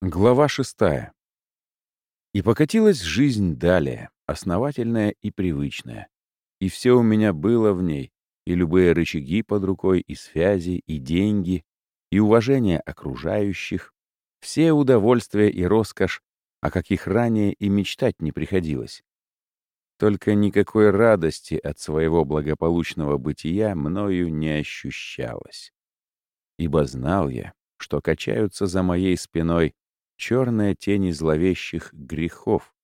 Глава шестая. И покатилась жизнь далее, основательная и привычная. И все у меня было в ней, и любые рычаги под рукой, и связи, и деньги, и уважение окружающих, все удовольствия и роскошь, о каких ранее и мечтать не приходилось. Только никакой радости от своего благополучного бытия мною не ощущалось. Ибо знал я, что качаются за моей спиной черные тени зловещих грехов,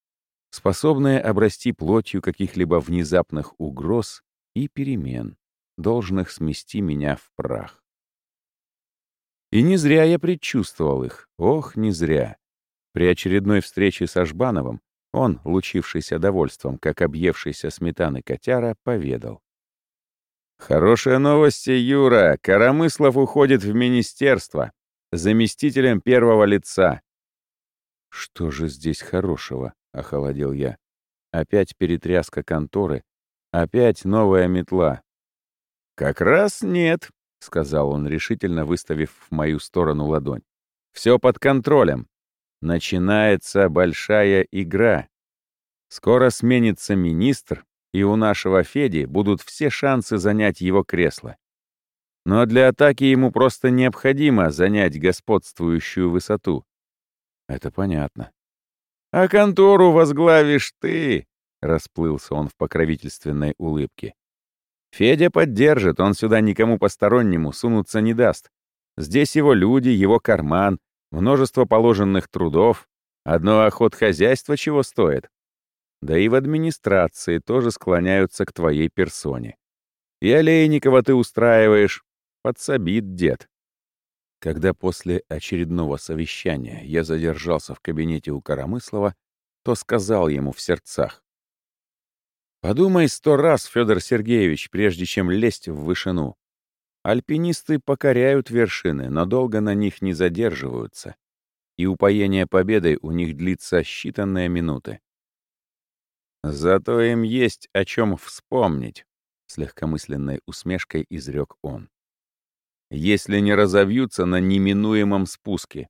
способные обрасти плотью каких-либо внезапных угроз и перемен, должных смести меня в прах. И не зря я предчувствовал их, ох, не зря. При очередной встрече с Ажбановым он, лучившийся довольством, как объевшийся сметаны котяра, поведал. «Хорошая новость, Юра. Коромыслов уходит в министерство. Заместителем первого лица». «Что же здесь хорошего?» — охолодел я. Опять перетряска конторы, опять новая метла. «Как раз нет», — сказал он, решительно выставив в мою сторону ладонь. «Все под контролем. Начинается большая игра. Скоро сменится министр, и у нашего Феди будут все шансы занять его кресло. Но для атаки ему просто необходимо занять господствующую высоту. Это понятно. «А контору возглавишь ты!» — расплылся он в покровительственной улыбке. «Федя поддержит, он сюда никому постороннему сунуться не даст. Здесь его люди, его карман, множество положенных трудов, одно охот хозяйства чего стоит. Да и в администрации тоже склоняются к твоей персоне. И Олейникова ты устраиваешь, подсобит дед. Когда после очередного совещания я задержался в кабинете у Коромыслова, то сказал ему в сердцах. «Подумай сто раз, Федор Сергеевич, прежде чем лезть в вышину. Альпинисты покоряют вершины, но долго на них не задерживаются, и упоение победой у них длится считанные минуты. Зато им есть о чем вспомнить, с легкомысленной усмешкой изрек он. Если не разовьются на неминуемом спуске.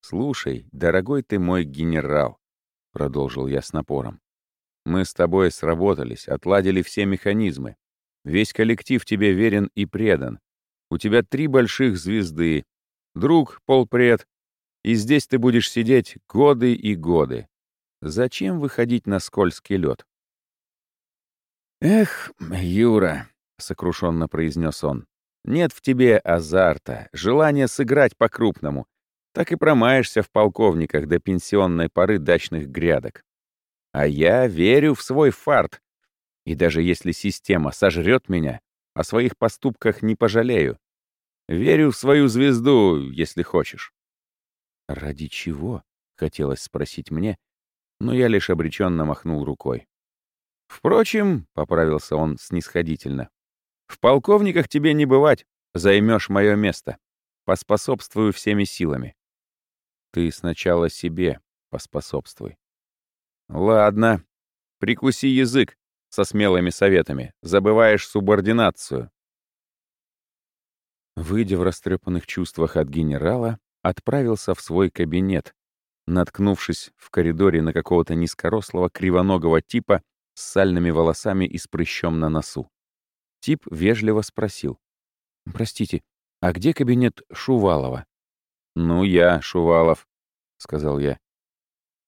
Слушай, дорогой ты мой генерал, продолжил я с напором. Мы с тобой сработались, отладили все механизмы. Весь коллектив тебе верен и предан. У тебя три больших звезды. Друг, полпред. И здесь ты будешь сидеть годы и годы. Зачем выходить на скользкий лед? «Эх, Юра», — сокрушенно произнес он, — «нет в тебе азарта, желания сыграть по-крупному. Так и промаешься в полковниках до пенсионной поры дачных грядок. А я верю в свой фарт. И даже если система сожрет меня, о своих поступках не пожалею. Верю в свою звезду, если хочешь». «Ради чего?» — хотелось спросить мне, но я лишь обреченно махнул рукой. «Впрочем», — поправился он снисходительно, «в полковниках тебе не бывать, займешь мое место. Поспособствую всеми силами». «Ты сначала себе поспособствуй». «Ладно, прикуси язык со смелыми советами, забываешь субординацию». Выйдя в растрепанных чувствах от генерала, отправился в свой кабинет, наткнувшись в коридоре на какого-то низкорослого кривоногого типа с сальными волосами и с прыщом на носу. Тип вежливо спросил. «Простите, а где кабинет Шувалова?» «Ну, я Шувалов», — сказал я.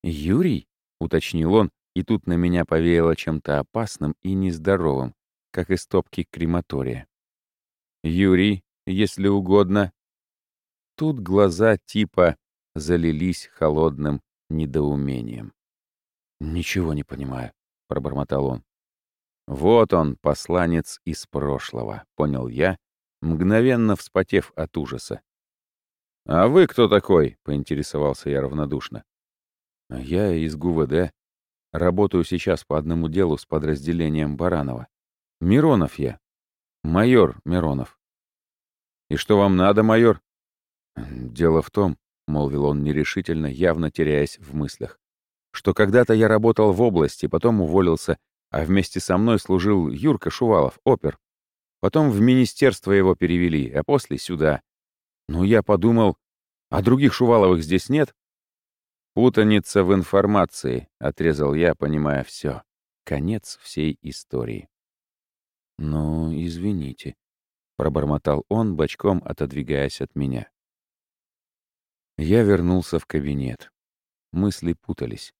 «Юрий?» — уточнил он, и тут на меня повеяло чем-то опасным и нездоровым, как из топки крематория. «Юрий, если угодно». Тут глаза типа залились холодным недоумением. «Ничего не понимаю», — пробормотал он. «Вот он, посланец из прошлого», — понял я, мгновенно вспотев от ужаса. «А вы кто такой?» — поинтересовался я равнодушно. «Я из ГУВД. Работаю сейчас по одному делу с подразделением Баранова. Миронов я. Майор Миронов». «И что вам надо, майор?» «Дело в том, — молвил он нерешительно, явно теряясь в мыслях, «что когда-то я работал в области, потом уволился, а вместе со мной служил Юрка Шувалов, опер. Потом в министерство его перевели, а после сюда. Ну, я подумал, а других Шуваловых здесь нет? Путаница в информации, отрезал я, понимая все. Конец всей истории. Ну, извините, пробормотал он, бочком отодвигаясь от меня. Я вернулся в кабинет. Мысли путались.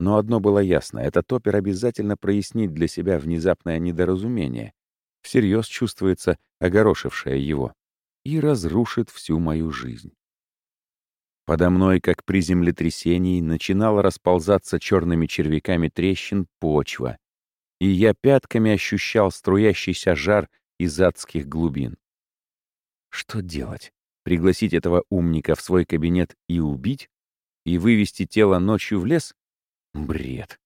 Но одно было ясно — этот опер обязательно прояснит для себя внезапное недоразумение, всерьез чувствуется огорошившее его, и разрушит всю мою жизнь. Подо мной, как при землетрясении, начинала расползаться черными червяками трещин почва, и я пятками ощущал струящийся жар из адских глубин. Что делать? Пригласить этого умника в свой кабинет и убить? И вывести тело ночью в лес? Бред.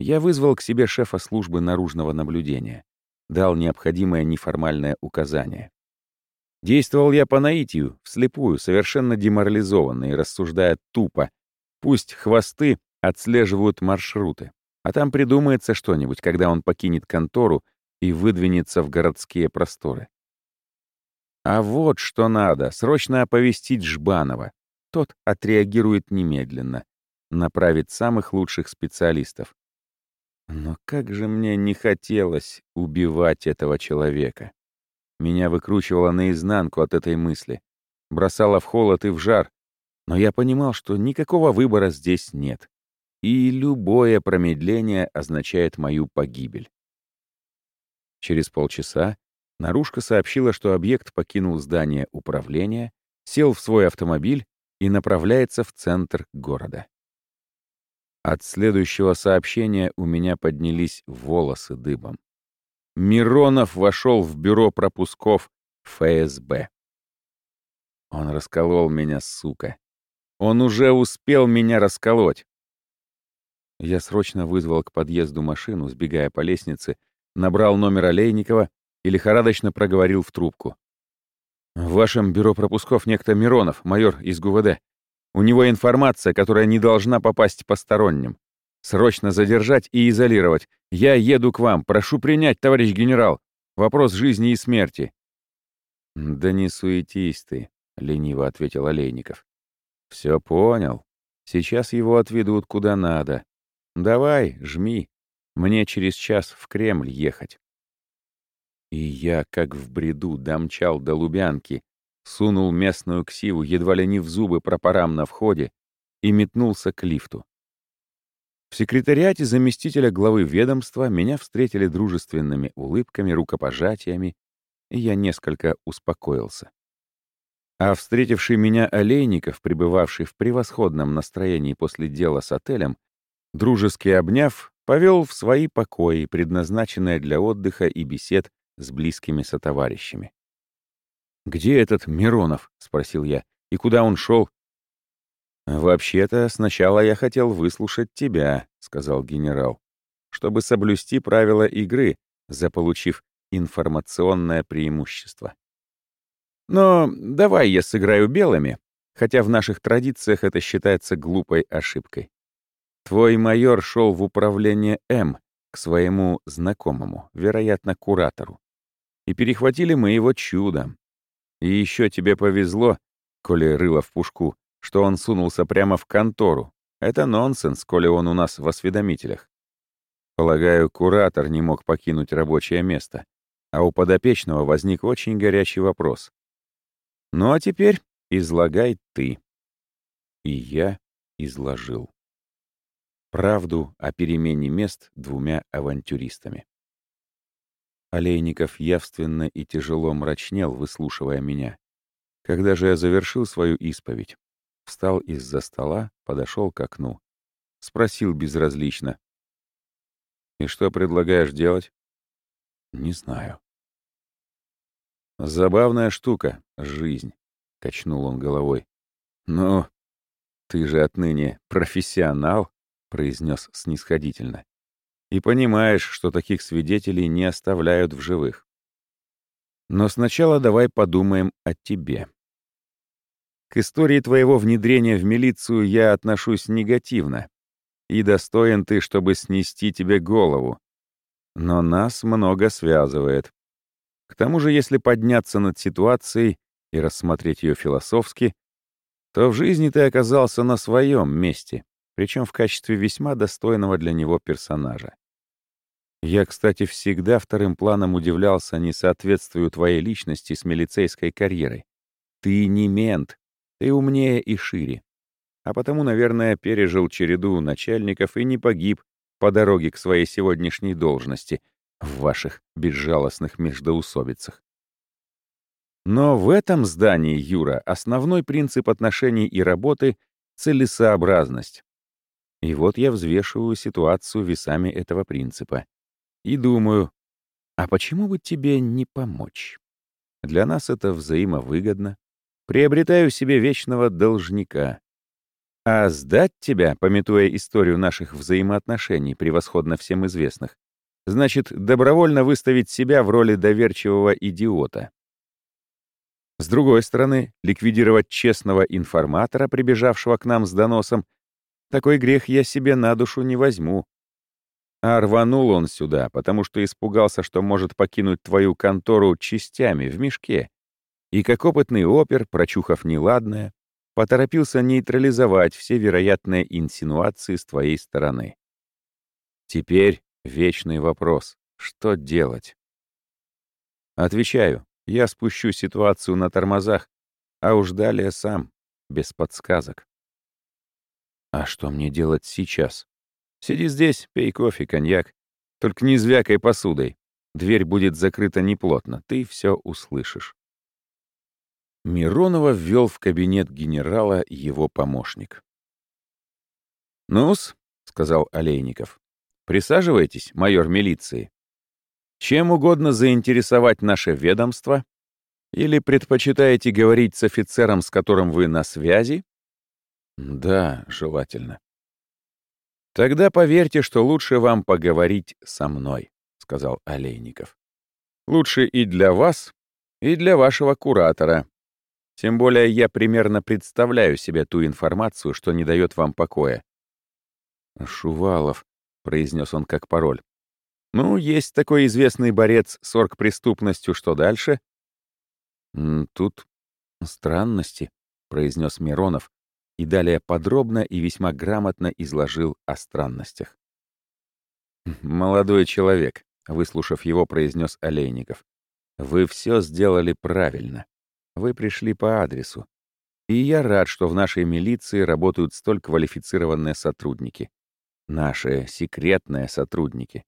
Я вызвал к себе шефа службы наружного наблюдения. Дал необходимое неформальное указание. Действовал я по наитию, вслепую, совершенно деморализованно и рассуждая тупо. Пусть хвосты отслеживают маршруты, а там придумается что-нибудь, когда он покинет контору и выдвинется в городские просторы. А вот что надо — срочно оповестить Жбанова. Тот отреагирует немедленно направить самых лучших специалистов. Но как же мне не хотелось убивать этого человека. Меня выкручивало наизнанку от этой мысли, бросало в холод и в жар, но я понимал, что никакого выбора здесь нет. И любое промедление означает мою погибель. Через полчаса наружка сообщила, что объект покинул здание управления, сел в свой автомобиль и направляется в центр города. От следующего сообщения у меня поднялись волосы дыбом. Миронов вошел в бюро пропусков ФСБ. Он расколол меня, сука. Он уже успел меня расколоть. Я срочно вызвал к подъезду машину, сбегая по лестнице, набрал номер Олейникова и лихорадочно проговорил в трубку. «В вашем бюро пропусков некто Миронов, майор из ГУВД. У него информация, которая не должна попасть посторонним. Срочно задержать и изолировать. Я еду к вам. Прошу принять, товарищ генерал. Вопрос жизни и смерти». «Да не суетись ты», — лениво ответил Олейников. «Все понял. Сейчас его отведут куда надо. Давай, жми. Мне через час в Кремль ехать». И я, как в бреду, домчал до Лубянки, сунул местную ксиву едва ли не в зубы пропорам на входе и метнулся к лифту. В секретариате заместителя главы ведомства меня встретили дружественными улыбками, рукопожатиями, и я несколько успокоился. А встретивший меня Олейников, пребывавший в превосходном настроении после дела с отелем, дружески обняв, повел в свои покои, предназначенные для отдыха и бесед с близкими сотоварищами. «Где этот Миронов?» — спросил я. «И куда он шел?» «Вообще-то, сначала я хотел выслушать тебя», — сказал генерал, «чтобы соблюсти правила игры, заполучив информационное преимущество. Но давай я сыграю белыми, хотя в наших традициях это считается глупой ошибкой. Твой майор шел в управление М к своему знакомому, вероятно, куратору. И перехватили мы его чудом. И еще тебе повезло, коли рыло в пушку, что он сунулся прямо в контору. Это нонсенс, коли он у нас в осведомителях. Полагаю, куратор не мог покинуть рабочее место, а у подопечного возник очень горячий вопрос. Ну а теперь излагай ты. И я изложил. Правду о перемене мест двумя авантюристами. Олейников явственно и тяжело мрачнел, выслушивая меня. Когда же я завершил свою исповедь, встал из-за стола, подошел к окну. Спросил безразлично. «И что предлагаешь делать?» «Не знаю». «Забавная штука — жизнь», — качнул он головой. «Ну, ты же отныне профессионал», — произнес снисходительно и понимаешь, что таких свидетелей не оставляют в живых. Но сначала давай подумаем о тебе. К истории твоего внедрения в милицию я отношусь негативно, и достоин ты, чтобы снести тебе голову. Но нас много связывает. К тому же, если подняться над ситуацией и рассмотреть ее философски, то в жизни ты оказался на своем месте, причем в качестве весьма достойного для него персонажа. Я, кстати, всегда вторым планом удивлялся несоответствию твоей личности с милицейской карьерой. Ты не мент, ты умнее и шире. А потому, наверное, пережил череду начальников и не погиб по дороге к своей сегодняшней должности в ваших безжалостных междоусобицах. Но в этом здании, Юра, основной принцип отношений и работы — целесообразность. И вот я взвешиваю ситуацию весами этого принципа. И думаю, а почему бы тебе не помочь? Для нас это взаимовыгодно. Приобретаю себе вечного должника. А сдать тебя, пометуя историю наших взаимоотношений, превосходно всем известных, значит добровольно выставить себя в роли доверчивого идиота. С другой стороны, ликвидировать честного информатора, прибежавшего к нам с доносом, такой грех я себе на душу не возьму. А рванул он сюда, потому что испугался, что может покинуть твою контору частями в мешке. И как опытный опер, прочухав неладное, поторопился нейтрализовать все вероятные инсинуации с твоей стороны. Теперь вечный вопрос — что делать? Отвечаю, я спущу ситуацию на тормозах, а уж далее сам, без подсказок. А что мне делать сейчас? Сиди здесь, пей кофе, коньяк. Только не звякай посудой. Дверь будет закрыта неплотно, ты все услышишь. Миронова ввел в кабинет генерала его помощник. «Ну-с», — сказал Олейников, — «присаживайтесь, майор милиции. Чем угодно заинтересовать наше ведомство? Или предпочитаете говорить с офицером, с которым вы на связи?» «Да, желательно». «Тогда поверьте, что лучше вам поговорить со мной», — сказал Олейников. «Лучше и для вас, и для вашего куратора, тем более я примерно представляю себе ту информацию, что не дает вам покоя. «Шувалов», — произнес он как пароль. «Ну, есть такой известный борец с оргпреступностью. Что дальше?» «Тут странности», — произнес Миронов и далее подробно и весьма грамотно изложил о странностях. «Молодой человек», — выслушав его, произнес Олейников, — «вы все сделали правильно. Вы пришли по адресу. И я рад, что в нашей милиции работают столь квалифицированные сотрудники. Наши секретные сотрудники.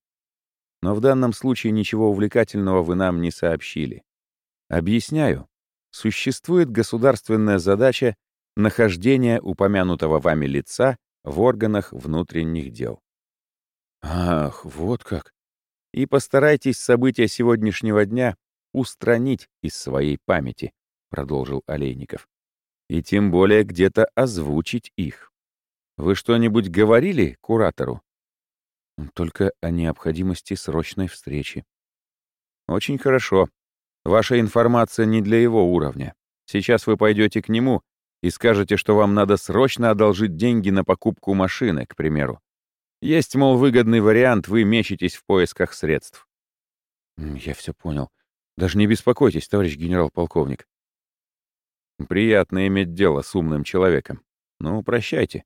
Но в данном случае ничего увлекательного вы нам не сообщили. Объясняю. Существует государственная задача нахождения упомянутого вами лица в органах внутренних дел. Ах, вот как. И постарайтесь события сегодняшнего дня устранить из своей памяти продолжил Олейников. И тем более где-то озвучить их. Вы что-нибудь говорили куратору? Только о необходимости срочной встречи. Очень хорошо. Ваша информация не для его уровня. Сейчас вы пойдете к нему и скажете, что вам надо срочно одолжить деньги на покупку машины, к примеру. Есть, мол, выгодный вариант, вы мечетесь в поисках средств. Я все понял. Даже не беспокойтесь, товарищ генерал-полковник. Приятно иметь дело с умным человеком. Ну, прощайте.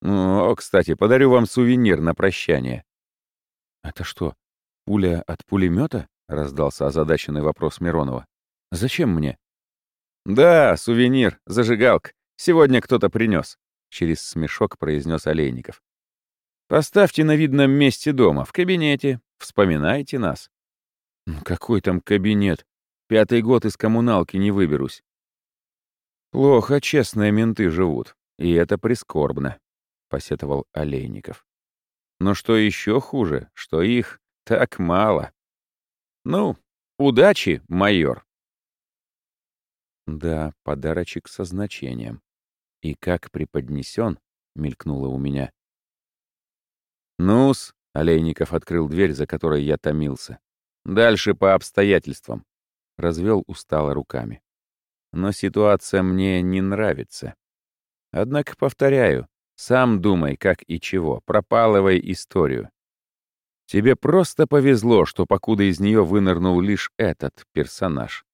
Ну, о, кстати, подарю вам сувенир на прощание. Это что, пуля от пулемета? раздался озадаченный вопрос Миронова. Зачем мне? Да, сувенир, зажигалка. Сегодня кто-то принес. Через смешок произнес Олейников. Поставьте на видном месте дома, в кабинете. Вспоминайте нас. Какой там кабинет? Пятый год из коммуналки не выберусь. «Плохо честные менты живут, и это прискорбно», — посетовал Олейников. «Но что еще хуже, что их так мало. Ну, удачи, майор!» Да, подарочек со значением. И как преподнесен, мелькнуло у меня. «Ну-с», — Олейников открыл дверь, за которой я томился. «Дальше по обстоятельствам», — развел устало руками но ситуация мне не нравится. Однако, повторяю, сам думай, как и чего, пропалывай историю. Тебе просто повезло, что покуда из нее вынырнул лишь этот персонаж.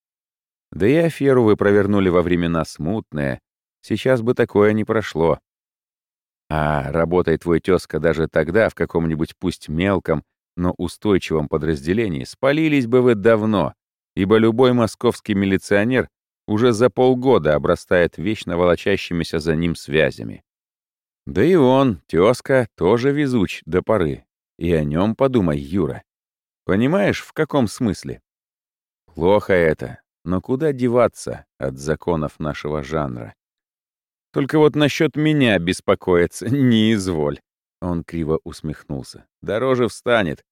Да и аферу вы провернули во времена смутные. Сейчас бы такое не прошло. А работай твой тезка даже тогда в каком-нибудь пусть мелком, но устойчивом подразделении, спалились бы вы давно, ибо любой московский милиционер уже за полгода обрастает вечно волочащимися за ним связями. Да и он, тезка, тоже везуч до поры. И о нем подумай, Юра. Понимаешь, в каком смысле? Плохо это, но куда деваться от законов нашего жанра? Только вот насчет меня беспокоиться не изволь. Он криво усмехнулся. Дороже встанет.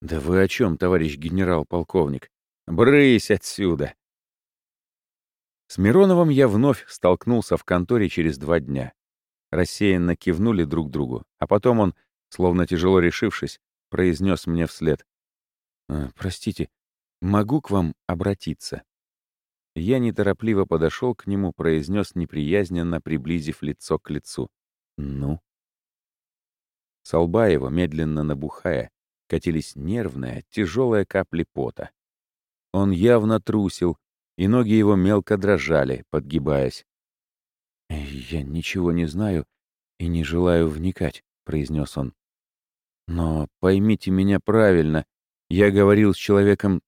Да вы о чем, товарищ генерал-полковник? Брысь отсюда. С Мироновым я вновь столкнулся в конторе через два дня. Рассеянно кивнули друг другу, а потом он, словно тяжело решившись, произнес мне вслед. «Э, «Простите, могу к вам обратиться?» Я неторопливо подошел к нему, произнес неприязненно, приблизив лицо к лицу. «Ну?» С его, медленно набухая, катились нервные, тяжелые капли пота. Он явно трусил, и ноги его мелко дрожали, подгибаясь. «Я ничего не знаю и не желаю вникать», — произнес он. «Но поймите меня правильно, я говорил с человеком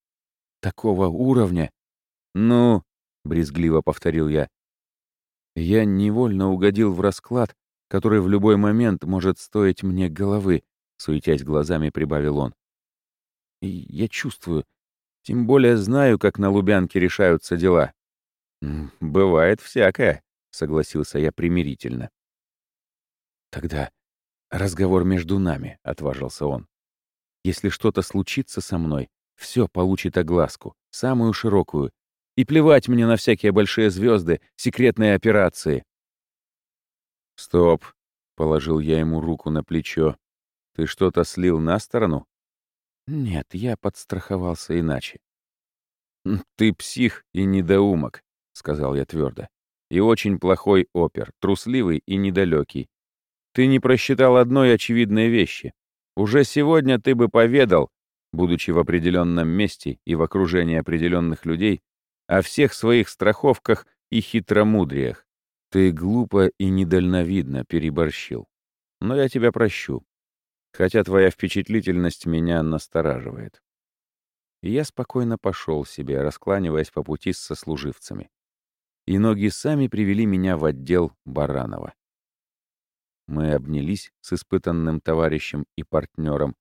такого уровня». «Ну», — брезгливо повторил я, «я невольно угодил в расклад, который в любой момент может стоить мне головы», — суетясь глазами прибавил он. «И я чувствую, тем более знаю, как на Лубянке решаются дела». «Бывает всякое», — согласился я примирительно. «Тогда разговор между нами», — отважился он. «Если что-то случится со мной, все получит огласку, самую широкую. И плевать мне на всякие большие звезды, секретные операции». «Стоп», — положил я ему руку на плечо. «Ты что-то слил на сторону?» «Нет, я подстраховался иначе». «Ты псих и недоумок», — сказал я твердо. «И очень плохой опер, трусливый и недалекий. Ты не просчитал одной очевидной вещи. Уже сегодня ты бы поведал, будучи в определенном месте и в окружении определенных людей, о всех своих страховках и хитромудриях. Ты глупо и недальновидно переборщил. Но я тебя прощу, хотя твоя впечатлительность меня настораживает. И я спокойно пошел себе, раскланиваясь по пути с сослуживцами. И ноги сами привели меня в отдел Баранова. Мы обнялись с испытанным товарищем и партнером.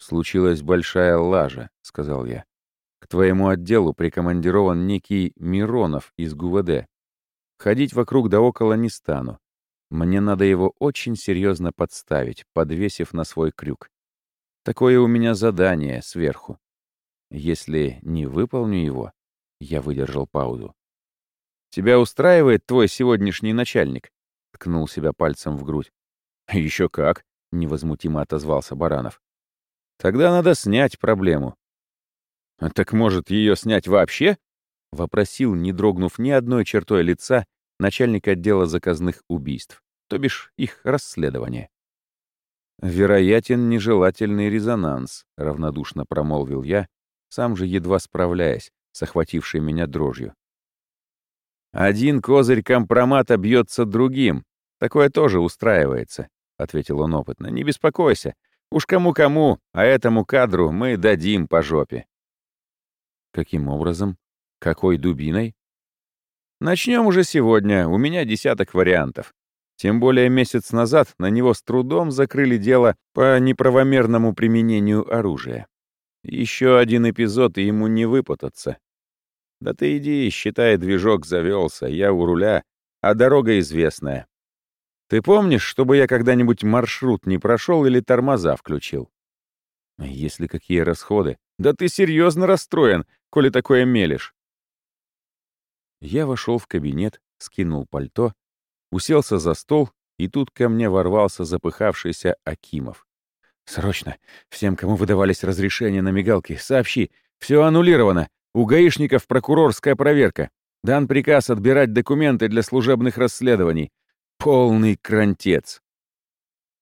«Случилась большая лажа», — сказал я. «К твоему отделу прикомандирован некий Миронов из ГУВД. Ходить вокруг да около не стану. Мне надо его очень серьезно подставить, подвесив на свой крюк. Такое у меня задание сверху. Если не выполню его, я выдержал паузу. Тебя устраивает твой сегодняшний начальник? ткнул себя пальцем в грудь. Еще как, невозмутимо отозвался Баранов. Тогда надо снять проблему. «А так может, ее снять вообще? вопросил, не дрогнув ни одной чертой лица, начальник отдела заказных убийств, то бишь их расследование. «Вероятен нежелательный резонанс», — равнодушно промолвил я, сам же едва справляясь с охватившей меня дрожью. «Один козырь компромата бьется другим. Такое тоже устраивается», — ответил он опытно. «Не беспокойся. Уж кому-кому, а этому кадру мы дадим по жопе». «Каким образом? Какой дубиной?» «Начнем уже сегодня. У меня десяток вариантов. Тем более месяц назад на него с трудом закрыли дело по неправомерному применению оружия. Еще один эпизод, и ему не выпутаться. Да ты иди, считай, движок завелся, я у руля, а дорога известная. Ты помнишь, чтобы я когда-нибудь маршрут не прошел или тормоза включил? Если какие расходы? Да ты серьезно расстроен, коли такое мелешь. Я вошел в кабинет, скинул пальто, уселся за стол, и тут ко мне ворвался запыхавшийся Акимов. «Срочно! Всем, кому выдавались разрешения на мигалки, сообщи! Все аннулировано! У гаишников прокурорская проверка. Дан приказ отбирать документы для служебных расследований. Полный крантец.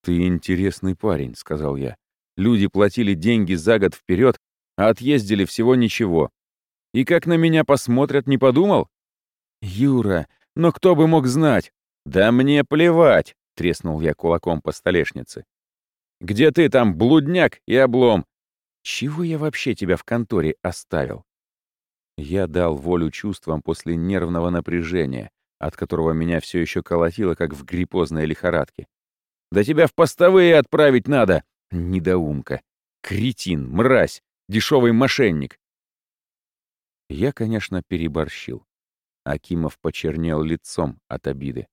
«Ты интересный парень», — сказал я. «Люди платили деньги за год вперед, а отъездили всего ничего. И как на меня посмотрят, не подумал?» «Юра, Но кто бы мог знать? Да мне плевать, треснул я кулаком по столешнице. Где ты там, блудняк и облом? Чего я вообще тебя в конторе оставил? Я дал волю чувствам после нервного напряжения, от которого меня все еще колотило, как в гриппозной лихорадке. «Да тебя в постовые отправить надо!» Недоумка. Кретин, мразь, дешевый мошенник. Я, конечно, переборщил. Акимов почернел лицом от обиды.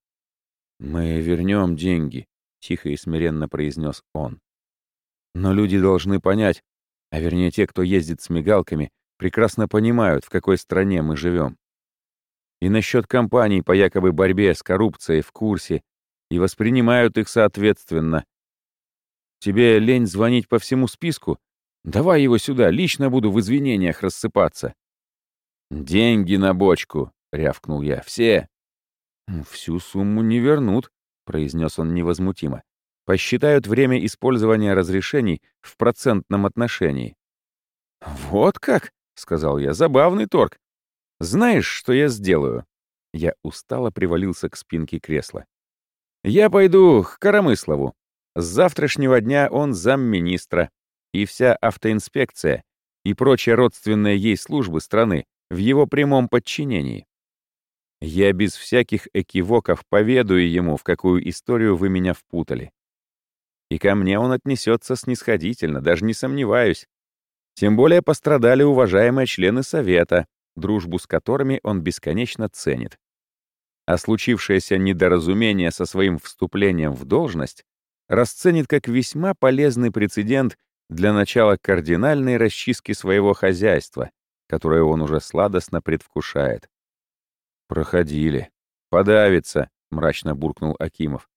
«Мы вернем деньги», — тихо и смиренно произнес он. «Но люди должны понять, а вернее те, кто ездит с мигалками, прекрасно понимают, в какой стране мы живем. И насчет компаний по якобы борьбе с коррупцией в курсе и воспринимают их соответственно. Тебе лень звонить по всему списку? Давай его сюда, лично буду в извинениях рассыпаться. «Деньги на бочку», — рявкнул я, — «все». «Всю сумму не вернут», — произнес он невозмутимо. «Посчитают время использования разрешений в процентном отношении». «Вот как?» — сказал я. «Забавный торг. Знаешь, что я сделаю?» Я устало привалился к спинке кресла. «Я пойду к Коромыслову. С завтрашнего дня он замминистра, и вся автоинспекция и прочие родственные ей службы страны в его прямом подчинении. Я без всяких экивоков поведаю ему, в какую историю вы меня впутали. И ко мне он отнесется снисходительно, даже не сомневаюсь. Тем более пострадали уважаемые члены Совета, дружбу с которыми он бесконечно ценит. А случившееся недоразумение со своим вступлением в должность расценит как весьма полезный прецедент для начала кардинальной расчистки своего хозяйства, которое он уже сладостно предвкушает. «Проходили. Подавится», — мрачно буркнул Акимов.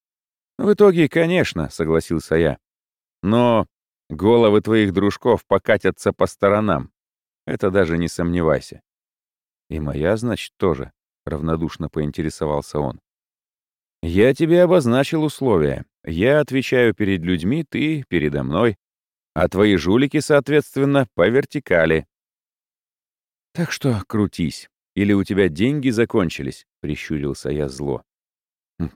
«В итоге, конечно», — согласился я. «Но головы твоих дружков покатятся по сторонам. Это даже не сомневайся». «И моя, значит, тоже», — равнодушно поинтересовался он. «Я тебе обозначил условия. Я отвечаю перед людьми, ты — передо мной. А твои жулики, соответственно, по вертикали. Так что крутись. Или у тебя деньги закончились?» — прищурился я зло.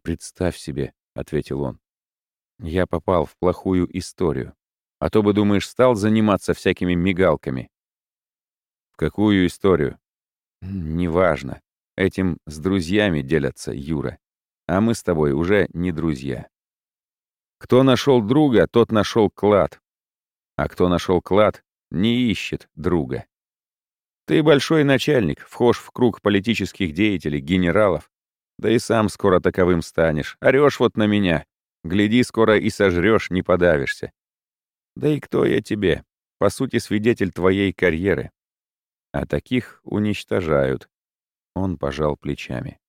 «Представь себе», — ответил он. «Я попал в плохую историю. А то бы, думаешь, стал заниматься всякими мигалками». «В какую историю?» «Неважно. Этим с друзьями делятся, Юра. А мы с тобой уже не друзья. Кто нашел друга, тот нашел клад. А кто нашел клад, не ищет друга. Ты большой начальник, вхож в круг политических деятелей, генералов. Да и сам скоро таковым станешь. Орешь вот на меня. Гляди, скоро и сожрешь, не подавишься. Да и кто я тебе? По сути, свидетель твоей карьеры. А таких уничтожают. Он пожал плечами.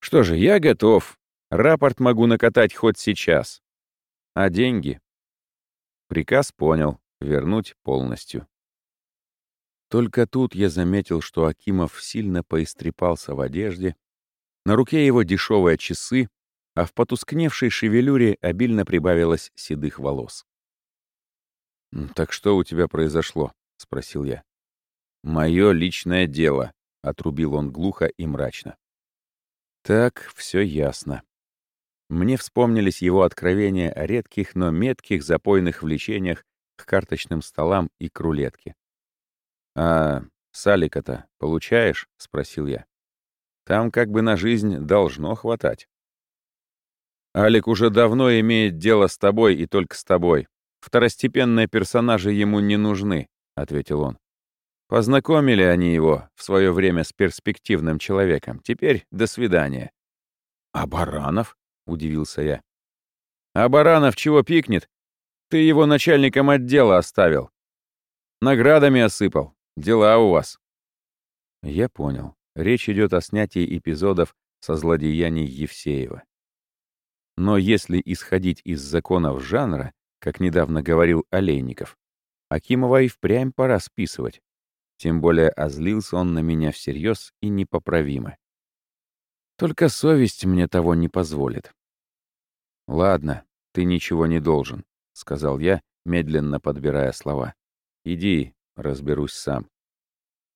Что же, я готов. Рапорт могу накатать хоть сейчас. А деньги? Приказ понял. Вернуть полностью. Только тут я заметил, что Акимов сильно поистрепался в одежде, на руке его дешевые часы, а в потускневшей шевелюре обильно прибавилось седых волос. «Так что у тебя произошло?» — спросил я. «Мое личное дело», — отрубил он глухо и мрачно. «Так, все ясно». Мне вспомнились его откровения о редких, но метких запойных влечениях к карточным столам и к рулетке. «А салика-то получаешь?» — спросил я. «Там как бы на жизнь должно хватать». «Алик уже давно имеет дело с тобой и только с тобой. Второстепенные персонажи ему не нужны», — ответил он. «Познакомили они его в свое время с перспективным человеком. Теперь до свидания». «А Баранов?» — удивился я. «А Баранов чего пикнет? Ты его начальником отдела оставил. Наградами осыпал. Дела у вас». Я понял. Речь идет о снятии эпизодов со злодеяний Евсеева. Но если исходить из законов жанра, как недавно говорил Олейников, Акимова и впрямь пора списывать. Тем более озлился он на меня всерьез и непоправимо. Только совесть мне того не позволит. «Ладно, ты ничего не должен», — сказал я, медленно подбирая слова. «Иди, разберусь сам.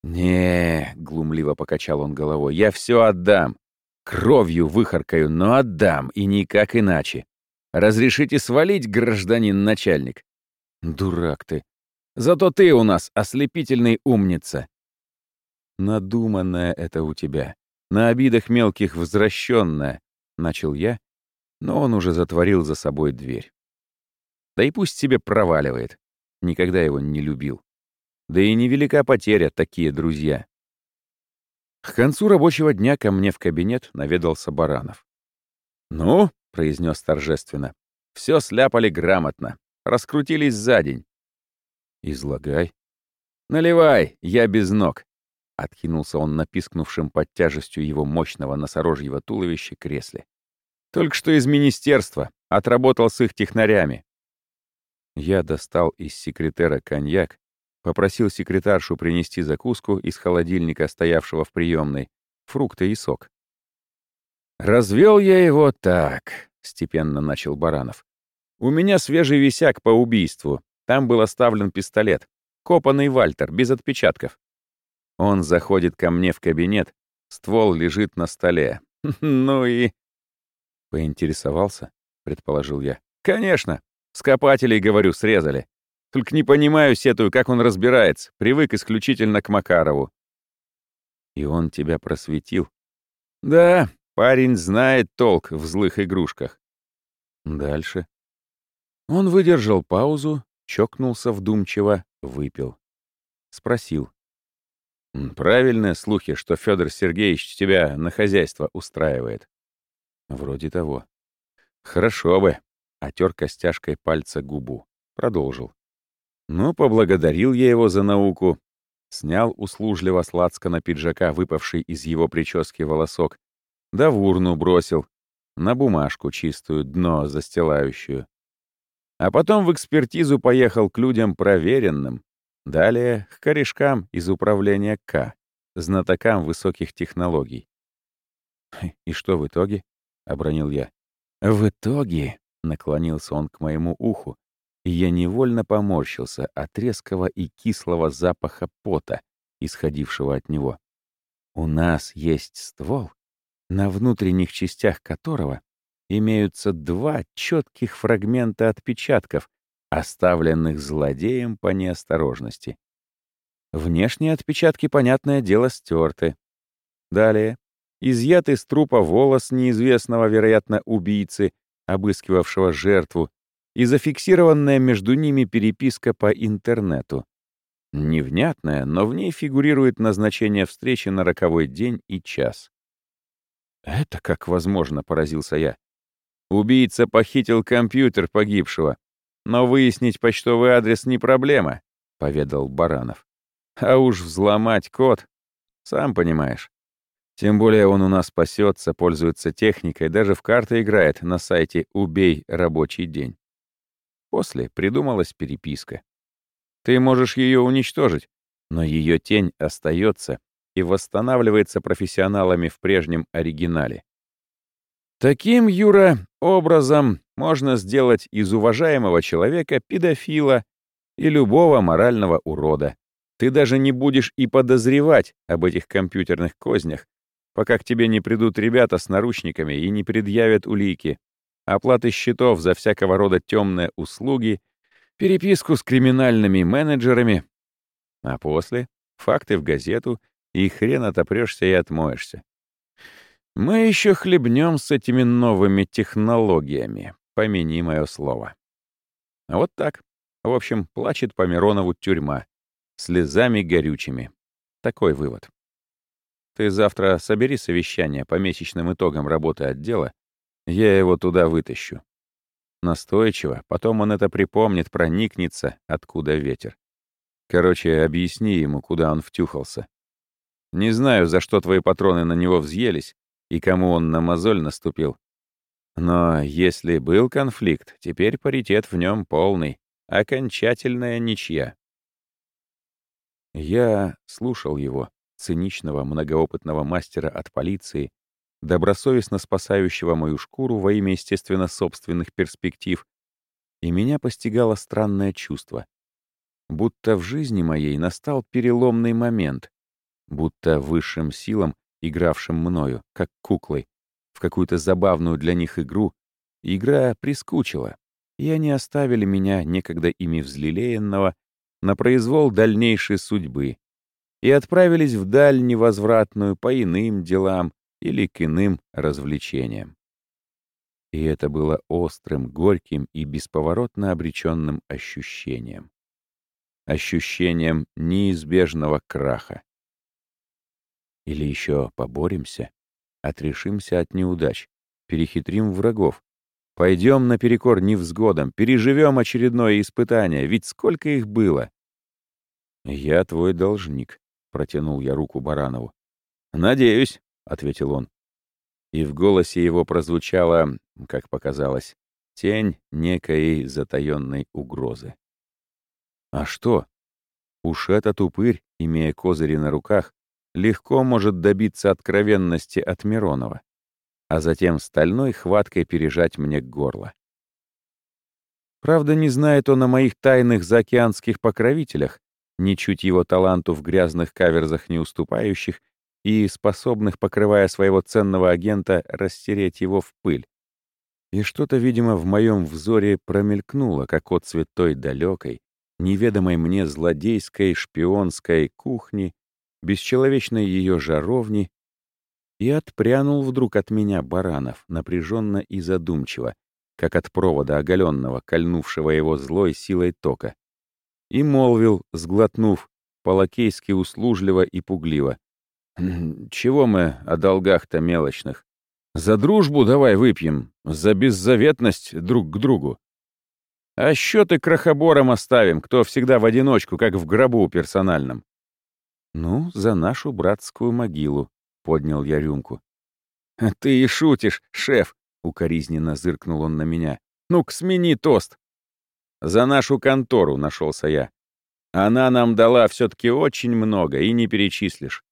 «Не», — глумливо покачал он головой, — «я все отдам. Кровью выхаркаю, но отдам, и никак иначе. Разрешите свалить, гражданин начальник? Дурак ты. Зато ты у нас ослепительный умница. Надуманное это у тебя. На обидах мелких возвращенное, начал я, но он уже затворил за собой дверь. Да и пусть себе проваливает. Никогда его не любил. Да и невелика потеря такие друзья. К концу рабочего дня ко мне в кабинет наведался Баранов. «Ну», — произнес торжественно, — «все сляпали грамотно, раскрутились за день». «Излагай». «Наливай, я без ног», — откинулся он напискнувшим под тяжестью его мощного носорожьего туловища кресле. «Только что из министерства, отработал с их технарями». Я достал из секретера коньяк Попросил секретаршу принести закуску из холодильника, стоявшего в приемной, фрукты и сок. «Развел я его так», — степенно начал Баранов. «У меня свежий висяк по убийству. Там был оставлен пистолет. Копанный Вальтер, без отпечатков. Он заходит ко мне в кабинет, ствол лежит на столе. Ну и...» «Поинтересовался?» — предположил я. «Конечно. Скопателей, говорю, срезали. Только не понимаю, сетую, как он разбирается. Привык исключительно к Макарову. И он тебя просветил? Да, парень знает толк в злых игрушках. Дальше. Он выдержал паузу, чокнулся вдумчиво, выпил. Спросил. «Правильные слухи, что Федор Сергеевич тебя на хозяйство устраивает?» «Вроде того». «Хорошо бы», — отер костяшкой пальца губу. Продолжил. Ну, поблагодарил я его за науку, снял услужливо сладко на пиджака выпавший из его прически волосок, да в урну бросил, на бумажку чистую, дно застилающую. А потом в экспертизу поехал к людям проверенным, далее к корешкам из управления К, знатокам высоких технологий. «И что в итоге?» — обронил я. «В итоге», — наклонился он к моему уху, и я невольно поморщился от резкого и кислого запаха пота, исходившего от него. У нас есть ствол, на внутренних частях которого имеются два четких фрагмента отпечатков, оставленных злодеем по неосторожности. Внешние отпечатки, понятное дело, стерты. Далее. Изъятый с трупа волос неизвестного, вероятно, убийцы, обыскивавшего жертву, и зафиксированная между ними переписка по интернету. Невнятная, но в ней фигурирует назначение встречи на роковой день и час. «Это как возможно?» — поразился я. «Убийца похитил компьютер погибшего, но выяснить почтовый адрес не проблема», — поведал Баранов. «А уж взломать код, сам понимаешь. Тем более он у нас пасется, пользуется техникой, даже в карты играет на сайте «Убей рабочий день». После придумалась переписка. Ты можешь ее уничтожить, но ее тень остается и восстанавливается профессионалами в прежнем оригинале. Таким, Юра, образом можно сделать из уважаемого человека педофила и любого морального урода. Ты даже не будешь и подозревать об этих компьютерных кознях, пока к тебе не придут ребята с наручниками и не предъявят улики оплаты счетов за всякого рода темные услуги, переписку с криминальными менеджерами, а после — факты в газету, и хрен отопрешься и отмоешься. Мы еще хлебнем с этими новыми технологиями, помяни мое слово. Вот так. В общем, плачет по Миронову тюрьма. Слезами горючими. Такой вывод. Ты завтра собери совещание по месячным итогам работы отдела я его туда вытащу. Настойчиво, потом он это припомнит, проникнется, откуда ветер. Короче, объясни ему, куда он втюхался. Не знаю, за что твои патроны на него взъелись и кому он на мозоль наступил. Но если был конфликт, теперь паритет в нем полный, окончательная ничья. Я слушал его, циничного многоопытного мастера от полиции, добросовестно спасающего мою шкуру во имя, естественно, собственных перспектив, и меня постигало странное чувство. Будто в жизни моей настал переломный момент, будто высшим силам, игравшим мною, как куклой, в какую-то забавную для них игру, игра прискучила, и они оставили меня, некогда ими взлелеянного, на произвол дальнейшей судьбы и отправились в даль невозвратную по иным делам или к иным развлечениям. И это было острым, горьким и бесповоротно обреченным ощущением. Ощущением неизбежного краха. Или еще поборемся, отрешимся от неудач, перехитрим врагов, пойдем наперекор невзгодам, переживем очередное испытание, ведь сколько их было. «Я твой должник», — протянул я руку Баранову. «Надеюсь», — ответил он. И в голосе его прозвучала, как показалось, тень некой затаённой угрозы. А что? Уж этот упырь, имея козыри на руках, легко может добиться откровенности от Миронова, а затем стальной хваткой пережать мне горло. Правда, не знает он о моих тайных заокеанских покровителях, ничуть его таланту в грязных каверзах не уступающих и способных, покрывая своего ценного агента, растереть его в пыль. И что-то, видимо, в моем взоре промелькнуло, как отцвет той далекой, неведомой мне злодейской шпионской кухни, бесчеловечной ее жаровни, и отпрянул вдруг от меня Баранов, напряженно и задумчиво, как от провода оголенного, кольнувшего его злой силой тока, и молвил, сглотнув, по-лакейски услужливо и пугливо. «Чего мы о долгах-то мелочных? За дружбу давай выпьем, за беззаветность друг к другу. А счеты крохобором оставим, кто всегда в одиночку, как в гробу персональном. «Ну, за нашу братскую могилу», — поднял я рюмку. «Ты и шутишь, шеф!» — укоризненно зыркнул он на меня. «Ну-ка, смени тост!» «За нашу контору», — нашелся я. «Она нам дала все-таки очень много, и не перечислишь».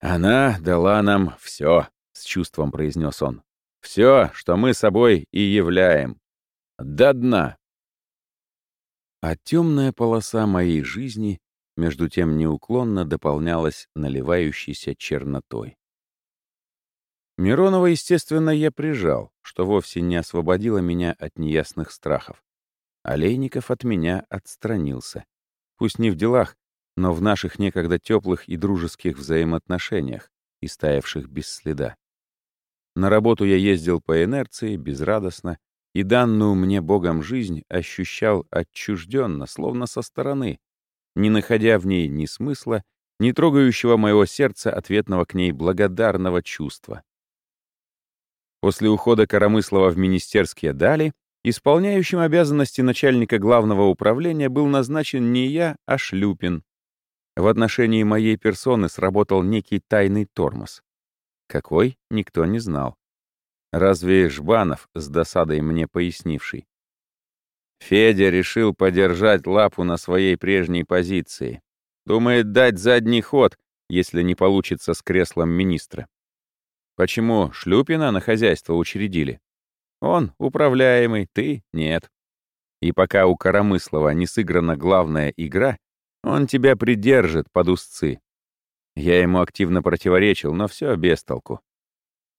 «Она дала нам все», — с чувством произнес он. «Все, что мы собой и являем. До дна». А темная полоса моей жизни между тем неуклонно дополнялась наливающейся чернотой. Миронова, естественно, я прижал, что вовсе не освободило меня от неясных страхов. Олейников от меня отстранился. Пусть не в делах, но в наших некогда теплых и дружеских взаимоотношениях, истаявших без следа. На работу я ездил по инерции, безрадостно, и данную мне Богом жизнь ощущал отчужденно, словно со стороны, не находя в ней ни смысла, ни трогающего моего сердца ответного к ней благодарного чувства. После ухода Коромыслова в министерские дали, исполняющим обязанности начальника главного управления был назначен не я, а Шлюпин. В отношении моей персоны сработал некий тайный тормоз. Какой, никто не знал. Разве Жбанов, с досадой мне пояснивший. Федя решил подержать лапу на своей прежней позиции. Думает дать задний ход, если не получится с креслом министра. Почему Шлюпина на хозяйство учредили? Он управляемый, ты — нет. И пока у Коромыслова не сыграна главная игра, он тебя придержит под узцы. Я ему активно противоречил, но все без толку.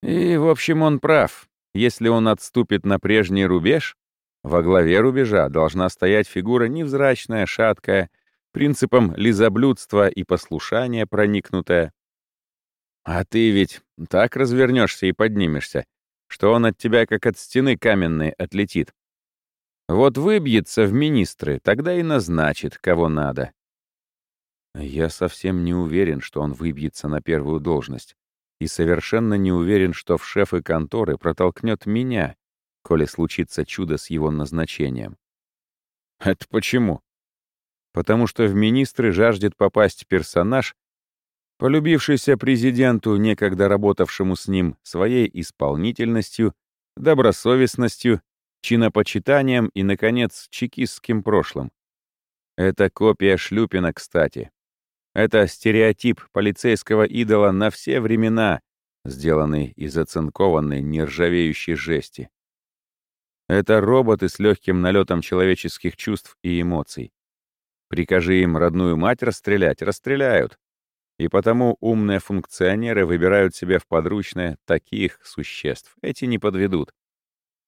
И, в общем, он прав. Если он отступит на прежний рубеж, во главе рубежа должна стоять фигура невзрачная, шаткая, принципом лизоблюдства и послушания проникнутая. А ты ведь так развернешься и поднимешься, что он от тебя как от стены каменной отлетит. Вот выбьется в министры, тогда и назначит, кого надо. Я совсем не уверен, что он выбьется на первую должность, и совершенно не уверен, что в шефы конторы протолкнет меня, коли случится чудо с его назначением. Это почему? Потому что в министры жаждет попасть персонаж, полюбившийся президенту, некогда работавшему с ним, своей исполнительностью, добросовестностью, чинопочитанием и, наконец, чекистским прошлым. Это копия Шлюпина, кстати. Это стереотип полицейского идола на все времена, сделанный из оцинкованной нержавеющей жести. Это роботы с легким налетом человеческих чувств и эмоций. Прикажи им родную мать расстрелять — расстреляют. И потому умные функционеры выбирают себе в подручное таких существ. Эти не подведут.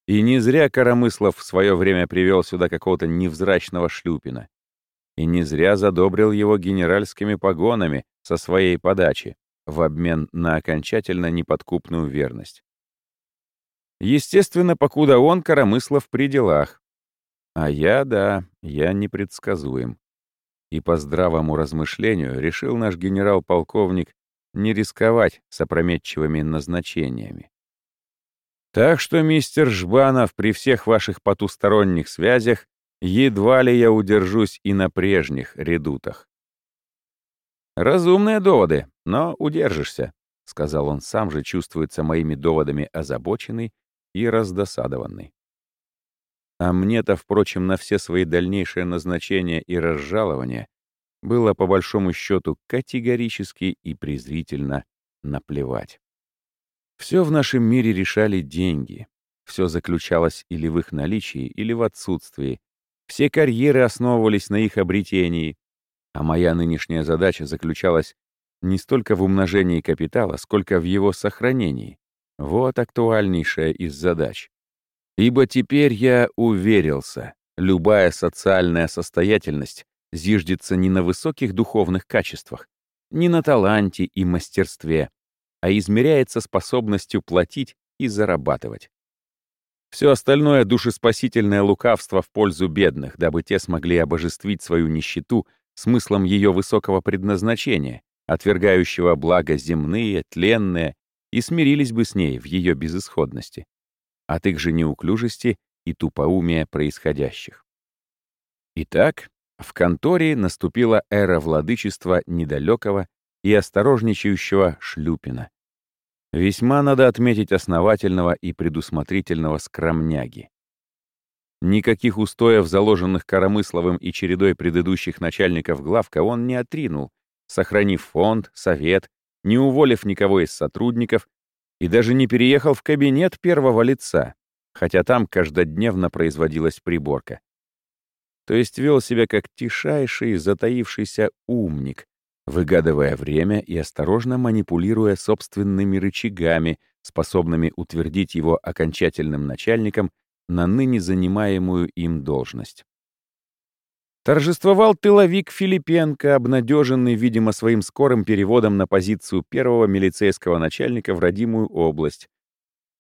И не зря Коромыслов в свое время привел сюда какого-то невзрачного шлюпина. И не зря задобрил его генеральскими погонами со своей подачи в обмен на окончательно неподкупную верность. Естественно, покуда он, Коромыслов, при делах. А я, да, я непредсказуем и по здравому размышлению решил наш генерал-полковник не рисковать с опрометчивыми назначениями. Так что, мистер Жбанов, при всех ваших потусторонних связях едва ли я удержусь и на прежних редутах. «Разумные доводы, но удержишься», — сказал он сам же, чувствуется моими доводами озабоченный и раздосадованный. А мне-то, впрочем, на все свои дальнейшие назначения и разжалования было, по большому счету, категорически и презрительно наплевать. Все в нашем мире решали деньги. Все заключалось или в их наличии, или в отсутствии. Все карьеры основывались на их обретении. А моя нынешняя задача заключалась не столько в умножении капитала, сколько в его сохранении. Вот актуальнейшая из задач. Ибо теперь я уверился, любая социальная состоятельность зиждется не на высоких духовных качествах, не на таланте и мастерстве, а измеряется способностью платить и зарабатывать. Все остальное — душеспасительное лукавство в пользу бедных, дабы те смогли обожествить свою нищету смыслом ее высокого предназначения, отвергающего благо земные, тленные, и смирились бы с ней в ее безысходности от их же неуклюжести и тупоумия происходящих. Итак, в конторе наступила эра владычества недалекого и осторожничающего Шлюпина. Весьма надо отметить основательного и предусмотрительного скромняги. Никаких устоев, заложенных Коромысловым и чередой предыдущих начальников главка, он не отринул, сохранив фонд, совет, не уволив никого из сотрудников и даже не переехал в кабинет первого лица, хотя там каждодневно производилась приборка. То есть вел себя как тишайший, затаившийся умник, выгадывая время и осторожно манипулируя собственными рычагами, способными утвердить его окончательным начальником на ныне занимаемую им должность. Торжествовал тыловик Филипенко, обнадеженный, видимо, своим скорым переводом на позицию первого милицейского начальника в родимую область.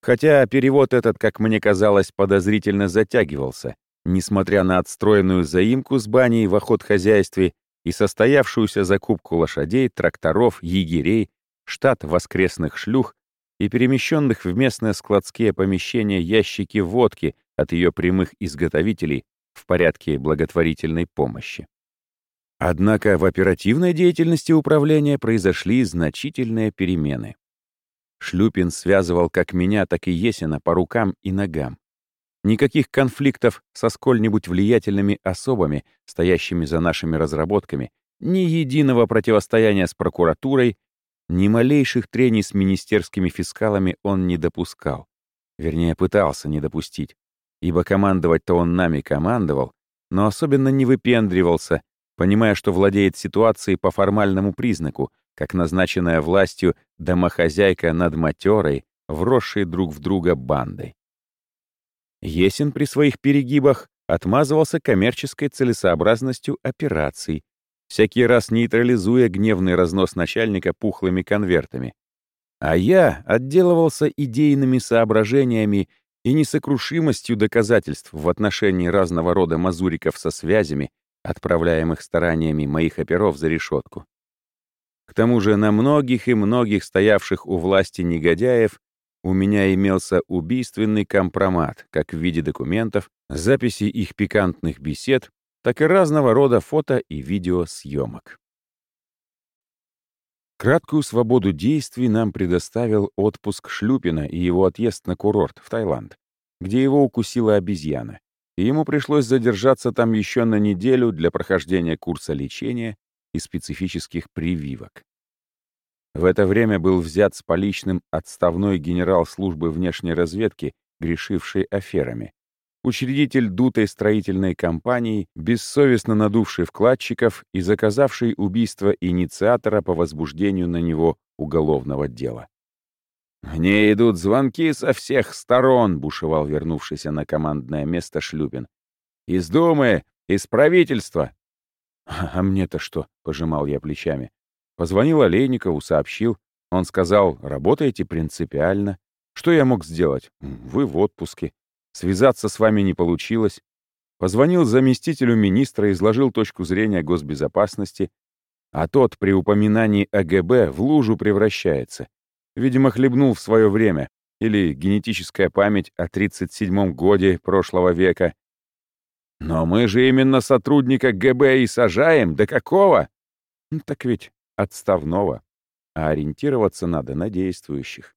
Хотя перевод этот, как мне казалось, подозрительно затягивался, несмотря на отстроенную заимку с баней в охотхозяйстве и состоявшуюся закупку лошадей, тракторов, егерей, штат воскресных шлюх и перемещенных в местные складские помещения ящики водки от ее прямых изготовителей в порядке благотворительной помощи. Однако в оперативной деятельности управления произошли значительные перемены. Шлюпин связывал как меня, так и Есина по рукам и ногам. Никаких конфликтов со сколь-нибудь влиятельными особами, стоящими за нашими разработками, ни единого противостояния с прокуратурой, ни малейших трений с министерскими фискалами он не допускал. Вернее, пытался не допустить ибо командовать-то он нами командовал, но особенно не выпендривался, понимая, что владеет ситуацией по формальному признаку, как назначенная властью домохозяйка над матерой, вросшей друг в друга бандой. Есин при своих перегибах отмазывался коммерческой целесообразностью операций, всякий раз нейтрализуя гневный разнос начальника пухлыми конвертами. А я отделывался идейными соображениями и несокрушимостью доказательств в отношении разного рода мазуриков со связями, отправляемых стараниями моих оперов за решетку. К тому же на многих и многих стоявших у власти негодяев у меня имелся убийственный компромат, как в виде документов, записи их пикантных бесед, так и разного рода фото и видеосъемок. Краткую свободу действий нам предоставил отпуск Шлюпина и его отъезд на курорт в Таиланд, где его укусила обезьяна, и ему пришлось задержаться там еще на неделю для прохождения курса лечения и специфических прививок. В это время был взят с поличным отставной генерал службы внешней разведки, грешивший аферами, учредитель дутой строительной компании, бессовестно надувший вкладчиков и заказавший убийство инициатора по возбуждению на него уголовного дела. «Мне идут звонки со всех сторон», — бушевал вернувшийся на командное место Шлюпин. «Из Думы, из правительства». «А мне-то что?» — пожимал я плечами. Позвонил Олейникову, сообщил. Он сказал, работаете принципиально. Что я мог сделать? Вы в отпуске. Связаться с вами не получилось. Позвонил заместителю министра, изложил точку зрения госбезопасности, а тот при упоминании АГБ в лужу превращается. Видимо, хлебнул в свое время. Или генетическая память о 37-м годе прошлого века. Но мы же именно сотрудника ГБ и сажаем. До какого? Так ведь отставного. А ориентироваться надо на действующих.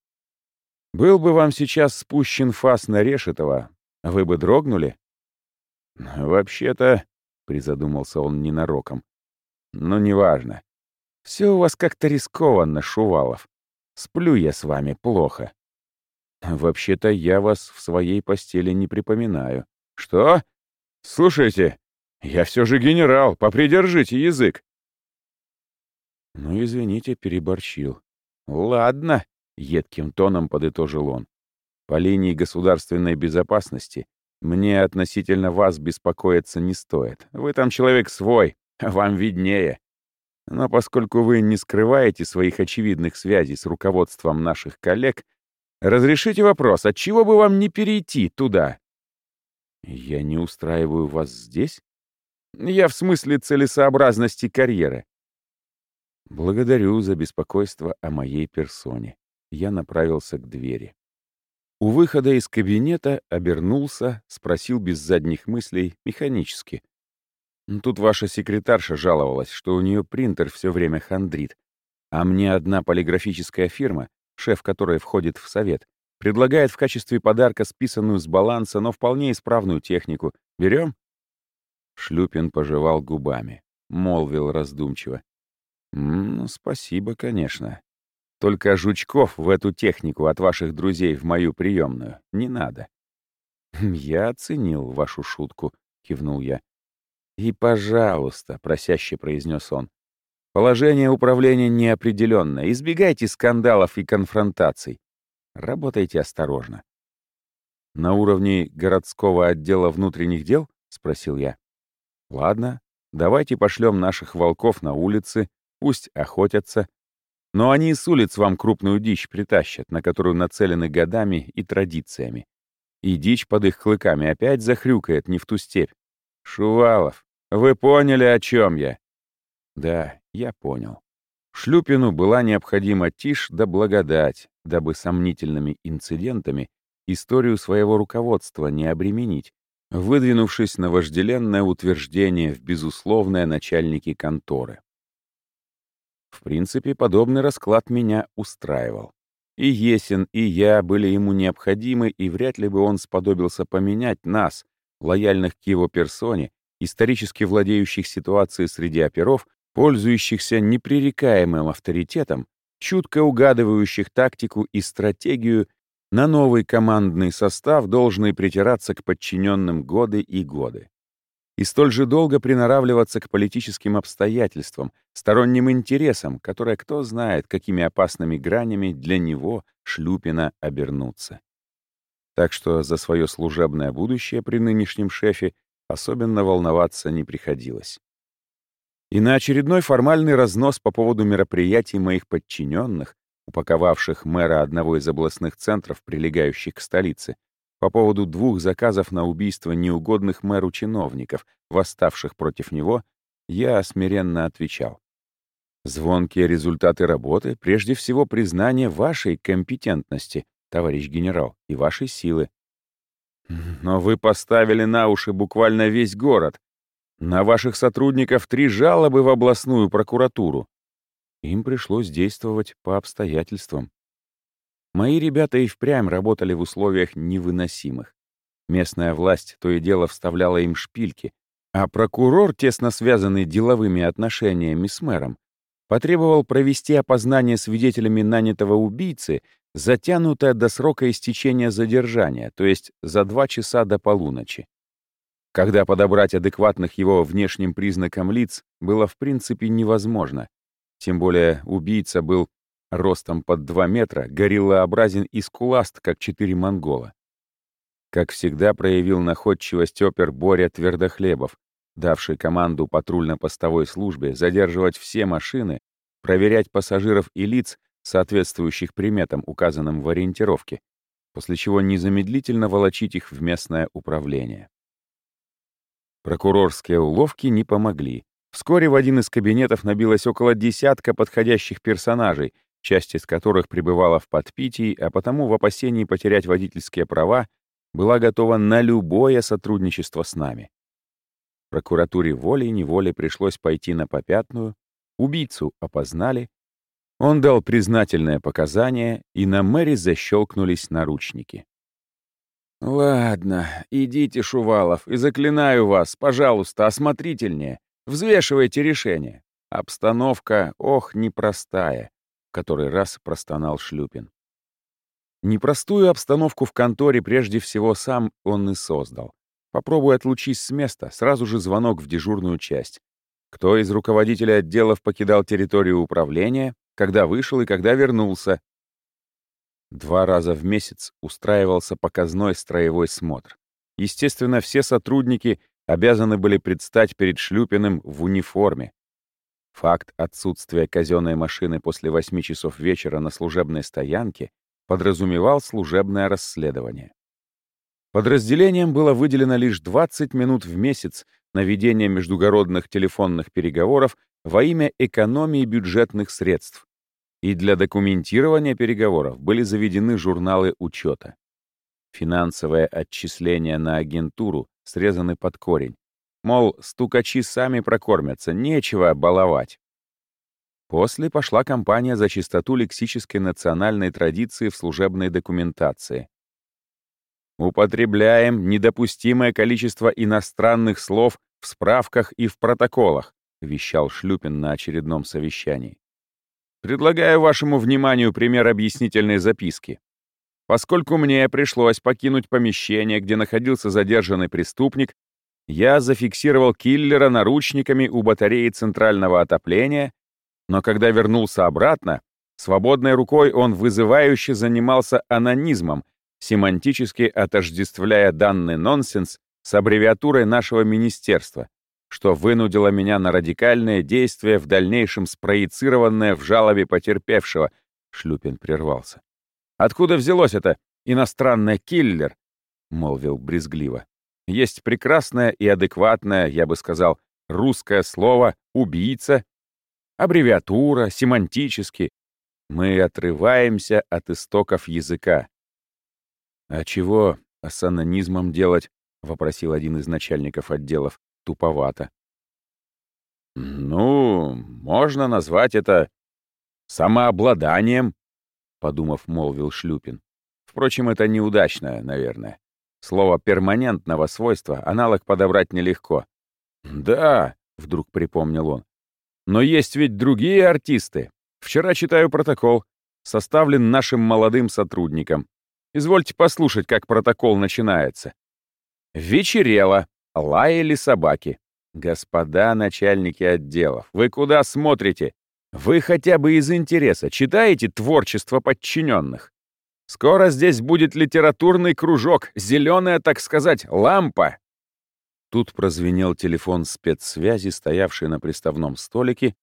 Был бы вам сейчас спущен фас на Решетова, вы бы дрогнули? Вообще-то, — призадумался он ненароком, — но неважно. Все у вас как-то рискованно, Шувалов. Сплю я с вами плохо. Вообще-то я вас в своей постели не припоминаю. Что? Слушайте, я все же генерал, попридержите язык. Ну, извините, переборчил. Ладно, — едким тоном подытожил он. «По линии государственной безопасности мне относительно вас беспокоиться не стоит. Вы там человек свой, вам виднее. Но поскольку вы не скрываете своих очевидных связей с руководством наших коллег, разрешите вопрос, от чего бы вам не перейти туда?» «Я не устраиваю вас здесь?» «Я в смысле целесообразности карьеры». «Благодарю за беспокойство о моей персоне я направился к двери. У выхода из кабинета обернулся, спросил без задних мыслей, механически. «Тут ваша секретарша жаловалась, что у нее принтер все время хандрит, а мне одна полиграфическая фирма, шеф которой входит в совет, предлагает в качестве подарка списанную с баланса, но вполне исправную технику. Берем?» Шлюпин пожевал губами, молвил раздумчиво. «Ну, спасибо, конечно. Только жучков в эту технику от ваших друзей в мою приемную не надо. «Хм, «Я оценил вашу шутку», — кивнул я. «И, пожалуйста», — просяще произнес он, — «положение управления неопределенное. Избегайте скандалов и конфронтаций. Работайте осторожно». «На уровне городского отдела внутренних дел?» — спросил я. «Ладно, давайте пошлем наших волков на улицы, пусть охотятся, но они и с улиц вам крупную дичь притащат, на которую нацелены годами и традициями. И дичь под их клыками опять захрюкает не в ту степь. Шувалов, вы поняли, о чем я? Да, я понял. Шлюпину была необходима тишь да благодать, дабы сомнительными инцидентами историю своего руководства не обременить, выдвинувшись на вожделенное утверждение в безусловное начальники конторы. В принципе, подобный расклад меня устраивал. И Есин, и я были ему необходимы, и вряд ли бы он сподобился поменять нас, лояльных к его персоне, исторически владеющих ситуацией среди оперов, пользующихся непререкаемым авторитетом, чутко угадывающих тактику и стратегию, на новый командный состав, должный притираться к подчиненным годы и годы и столь же долго приноравливаться к политическим обстоятельствам, сторонним интересам, которые кто знает, какими опасными гранями для него, Шлюпина, обернутся. Так что за свое служебное будущее при нынешнем шефе особенно волноваться не приходилось. И на очередной формальный разнос по поводу мероприятий моих подчиненных, упаковавших мэра одного из областных центров, прилегающих к столице, по поводу двух заказов на убийство неугодных мэру чиновников, восставших против него, я смиренно отвечал. Звонкие результаты работы, прежде всего признание вашей компетентности, товарищ генерал, и вашей силы. Но вы поставили на уши буквально весь город. На ваших сотрудников три жалобы в областную прокуратуру. Им пришлось действовать по обстоятельствам. Мои ребята и впрямь работали в условиях невыносимых. Местная власть то и дело вставляла им шпильки, а прокурор, тесно связанный деловыми отношениями с мэром, потребовал провести опознание свидетелями нанятого убийцы затянутое до срока истечения задержания, то есть за два часа до полуночи. Когда подобрать адекватных его внешним признакам лиц было в принципе невозможно. Тем более убийца был ростом под 2 метра, гориллообразен и скуласт, как четыре монгола. Как всегда проявил находчивость опер Боря Твердохлебов, давший команду патрульно-постовой службе задерживать все машины, проверять пассажиров и лиц, соответствующих приметам, указанным в ориентировке, после чего незамедлительно волочить их в местное управление. Прокурорские уловки не помогли. Вскоре в один из кабинетов набилось около десятка подходящих персонажей, часть из которых пребывала в подпитии, а потому в опасении потерять водительские права была готова на любое сотрудничество с нами. Прокуратуре волей-неволей пришлось пойти на попятную, убийцу опознали, он дал признательное показание, и на Мэри защелкнулись наручники. «Ладно, идите, Шувалов, и заклинаю вас, пожалуйста, осмотрительнее, взвешивайте решение. Обстановка, ох, непростая который раз простонал Шлюпин. Непростую обстановку в конторе прежде всего сам он и создал. Попробуй отлучись с места, сразу же звонок в дежурную часть. Кто из руководителей отделов покидал территорию управления, когда вышел и когда вернулся. Два раза в месяц устраивался показной строевой смотр. Естественно, все сотрудники обязаны были предстать перед Шлюпиным в униформе, Факт отсутствия казенной машины после 8 часов вечера на служебной стоянке подразумевал служебное расследование. Подразделением было выделено лишь 20 минут в месяц на ведение междугородных телефонных переговоров во имя экономии бюджетных средств. И для документирования переговоров были заведены журналы учета. Финансовые отчисления на агентуру срезаны под корень, Мол, стукачи сами прокормятся, нечего баловать. После пошла кампания за чистоту лексической национальной традиции в служебной документации. Употребляем недопустимое количество иностранных слов в справках и в протоколах, вещал Шлюпин на очередном совещании. Предлагаю вашему вниманию пример объяснительной записки. Поскольку мне пришлось покинуть помещение, где находился задержанный преступник, я зафиксировал киллера наручниками у батареи центрального отопления, но когда вернулся обратно, свободной рукой он вызывающе занимался анонизмом, семантически отождествляя данный нонсенс с аббревиатурой нашего министерства, что вынудило меня на радикальные действия, в дальнейшем спроецированное в жалобе потерпевшего. Шлюпин прервался. «Откуда взялось это иностранное киллер?» — молвил брезгливо. Есть прекрасное и адекватное, я бы сказал, русское слово «убийца», аббревиатура, семантически. Мы отрываемся от истоков языка. «А чего с анонизмом делать?» — вопросил один из начальников отделов, туповато. «Ну, можно назвать это самообладанием», — подумав, молвил Шлюпин. Впрочем, это неудачно, наверное. Слово «перманентного свойства» аналог подобрать нелегко. «Да», — вдруг припомнил он, — «но есть ведь другие артисты. Вчера читаю протокол, составлен нашим молодым сотрудникам. Извольте послушать, как протокол начинается. Вечерело, лаяли собаки. Господа начальники отделов, вы куда смотрите? Вы хотя бы из интереса читаете творчество подчиненных? Скоро здесь будет литературный кружок, зеленая, так сказать, лампа. Тут прозвенел телефон спецсвязи, стоявший на приставном столике.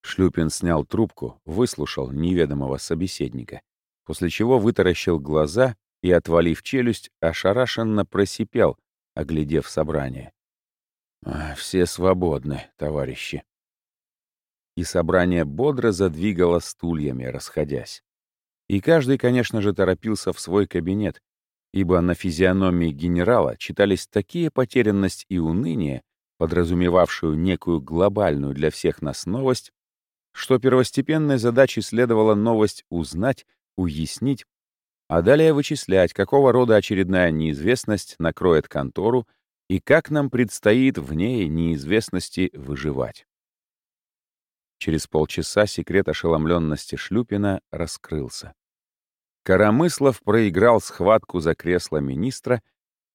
Шлюпин снял трубку, выслушал неведомого собеседника, после чего вытаращил глаза и, отвалив челюсть, ошарашенно просипел, оглядев собрание. «Все свободны, товарищи». И собрание бодро задвигало стульями, расходясь. И каждый, конечно же, торопился в свой кабинет, ибо на физиономии генерала читались такие потерянность и уныние, подразумевавшую некую глобальную для всех нас новость, что первостепенной задачей следовало новость узнать, уяснить, а далее вычислять, какого рода очередная неизвестность накроет контору и как нам предстоит в ней неизвестности выживать. Через полчаса секрет ошеломленности Шлюпина раскрылся. Коромыслов проиграл схватку за кресло министра,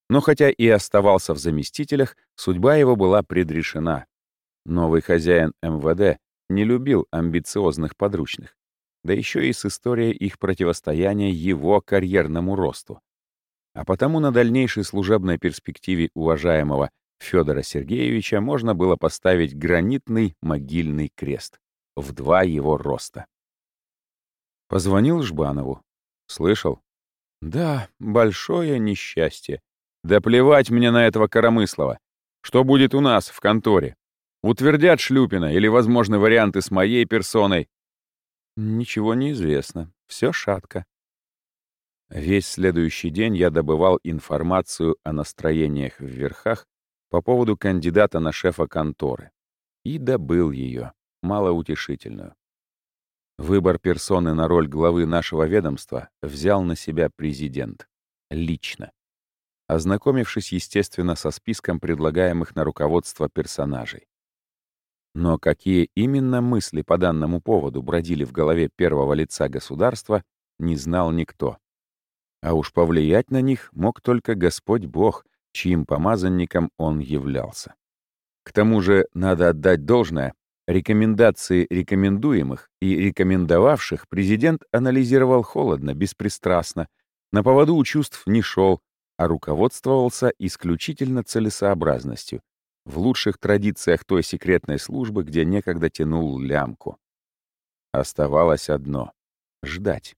но хотя и оставался в заместителях, судьба его была предрешена. Новый хозяин МВД не любил амбициозных подручных, да еще и с историей их противостояния его карьерному росту. А потому на дальнейшей служебной перспективе уважаемого Федора Сергеевича можно было поставить гранитный могильный крест в два его роста. Позвонил Жбанову. Слышал? Да, большое несчастье. Да плевать мне на этого Коромыслова. Что будет у нас в конторе? Утвердят Шлюпина или возможны варианты с моей персоной? Ничего не известно. Все шатко. Весь следующий день я добывал информацию о настроениях в верхах по поводу кандидата на шефа конторы. И добыл ее, малоутешительную. Выбор персоны на роль главы нашего ведомства взял на себя президент. Лично. Ознакомившись, естественно, со списком предлагаемых на руководство персонажей. Но какие именно мысли по данному поводу бродили в голове первого лица государства, не знал никто. А уж повлиять на них мог только Господь Бог, чьим помазанником он являлся. К тому же, надо отдать должное, Рекомендации рекомендуемых и рекомендовавших президент анализировал холодно, беспристрастно, на поводу у чувств не шел, а руководствовался исключительно целесообразностью, в лучших традициях той секретной службы, где некогда тянул лямку. Оставалось одно — ждать.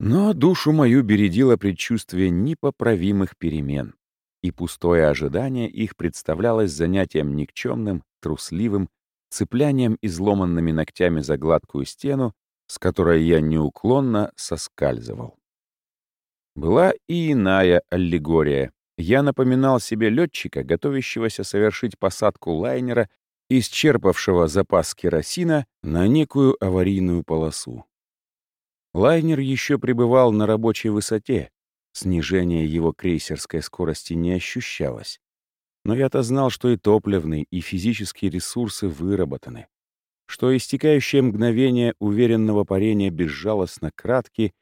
Но душу мою бередило предчувствие непоправимых перемен и пустое ожидание их представлялось занятием никчемным, трусливым, цеплянием изломанными ногтями за гладкую стену, с которой я неуклонно соскальзывал. Была и иная аллегория. Я напоминал себе летчика, готовящегося совершить посадку лайнера, исчерпавшего запас керосина на некую аварийную полосу. Лайнер еще пребывал на рабочей высоте, Снижение его крейсерской скорости не ощущалось. Но я-то знал, что и топливные, и физические ресурсы выработаны, что истекающее мгновение уверенного парения безжалостно кратки,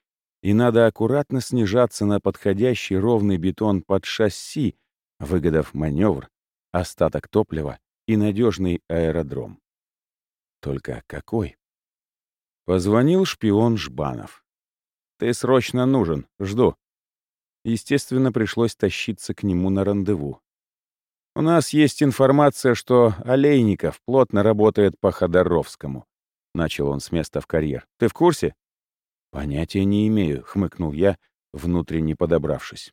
и надо аккуратно снижаться на подходящий ровный бетон под шасси, выгодав маневр, остаток топлива и надежный аэродром. Только какой? Позвонил шпион Жбанов. «Ты срочно нужен, жду». Естественно, пришлось тащиться к нему на рандеву. «У нас есть информация, что Олейников плотно работает по Ходоровскому», — начал он с места в карьер. «Ты в курсе?» «Понятия не имею», — хмыкнул я, внутренне подобравшись.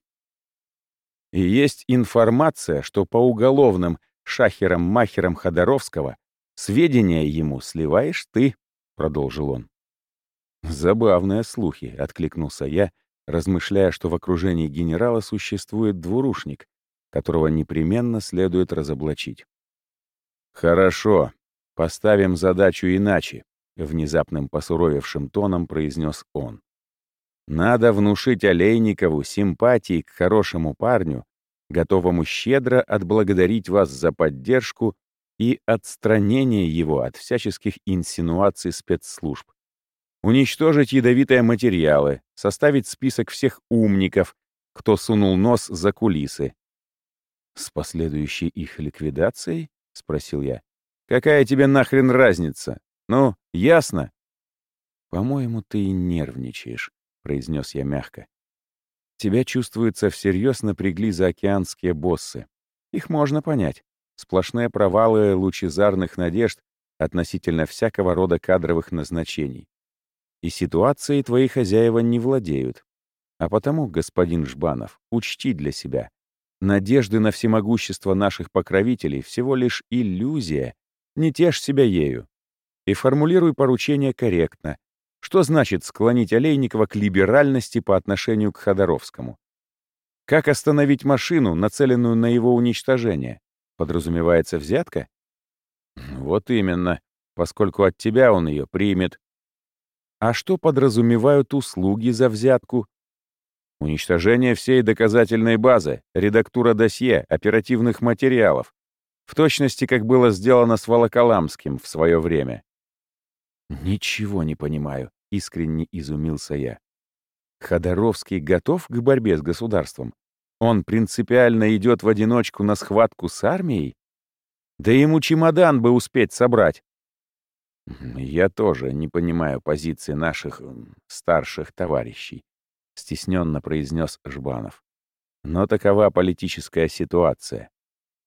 «И есть информация, что по уголовным шахерам-махерам Ходоровского сведения ему сливаешь ты», — продолжил он. «Забавные слухи», — откликнулся я, — размышляя, что в окружении генерала существует двурушник, которого непременно следует разоблачить. «Хорошо, поставим задачу иначе», — внезапным посуровевшим тоном произнес он. «Надо внушить Олейникову симпатии к хорошему парню, готовому щедро отблагодарить вас за поддержку и отстранение его от всяческих инсинуаций спецслужб уничтожить ядовитые материалы, составить список всех умников, кто сунул нос за кулисы. «С последующей их ликвидацией?» — спросил я. «Какая тебе нахрен разница? Ну, ясно?» «По-моему, ты нервничаешь», — произнес я мягко. «Тебя, чувствуется, всерьез напрягли заокеанские боссы. Их можно понять. Сплошные провалы лучезарных надежд относительно всякого рода кадровых назначений и ситуацией твои хозяева не владеют. А потому, господин Жбанов, учти для себя, надежды на всемогущество наших покровителей всего лишь иллюзия, не тешь себя ею. И формулируй поручение корректно. Что значит склонить Олейникова к либеральности по отношению к Ходоровскому? Как остановить машину, нацеленную на его уничтожение? Подразумевается взятка? Вот именно, поскольку от тебя он ее примет, а что подразумевают услуги за взятку? Уничтожение всей доказательной базы, редактура досье, оперативных материалов. В точности, как было сделано с Волоколамским в свое время. «Ничего не понимаю», — искренне изумился я. Ходоровский готов к борьбе с государством? Он принципиально идет в одиночку на схватку с армией? Да ему чемодан бы успеть собрать. Я тоже не понимаю позиции наших старших товарищей, стесненно произнес Жбанов. Но такова политическая ситуация.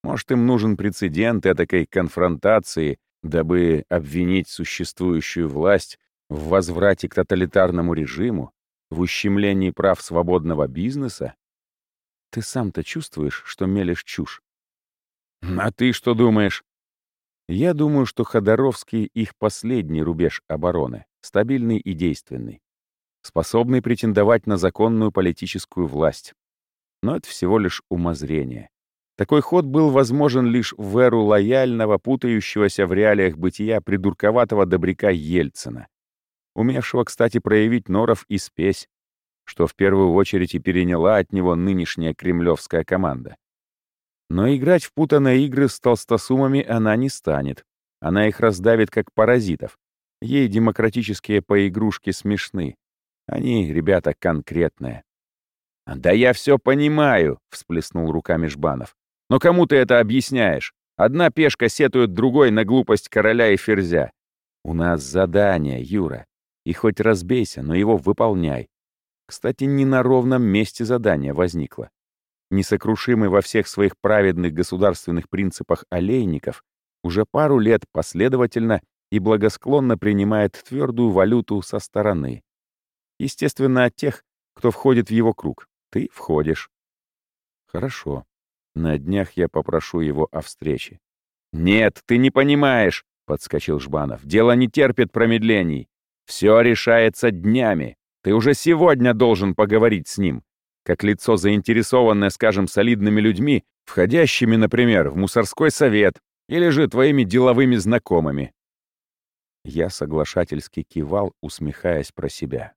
Может, им нужен прецедент этакой конфронтации, дабы обвинить существующую власть в возврате к тоталитарному режиму, в ущемлении прав свободного бизнеса? Ты сам-то чувствуешь, что мелешь чушь? А ты что думаешь? Я думаю, что Ходоровский — их последний рубеж обороны, стабильный и действенный, способный претендовать на законную политическую власть. Но это всего лишь умозрение. Такой ход был возможен лишь в эру лояльного, путающегося в реалиях бытия придурковатого добряка Ельцина, умевшего, кстати, проявить норов и спесь, что в первую очередь и переняла от него нынешняя кремлевская команда. Но играть в путанные игры с толстосумами она не станет. Она их раздавит как паразитов. Ей демократические поигрушки смешны. Они, ребята, конкретные. «Да я все понимаю», — всплеснул руками Жбанов. «Но кому ты это объясняешь? Одна пешка сетует другой на глупость короля и ферзя. У нас задание, Юра. И хоть разбейся, но его выполняй. Кстати, не на ровном месте задание возникло. Несокрушимый во всех своих праведных государственных принципах олейников уже пару лет последовательно и благосклонно принимает твердую валюту со стороны. Естественно, от тех, кто входит в его круг. Ты входишь. Хорошо. На днях я попрошу его о встрече. «Нет, ты не понимаешь», — подскочил Жбанов. «Дело не терпит промедлений. Все решается днями. Ты уже сегодня должен поговорить с ним, как лицо заинтересованное, скажем, солидными людьми, входящими, например, в мусорской совет или же твоими деловыми знакомыми». Я соглашательски кивал, усмехаясь про себя.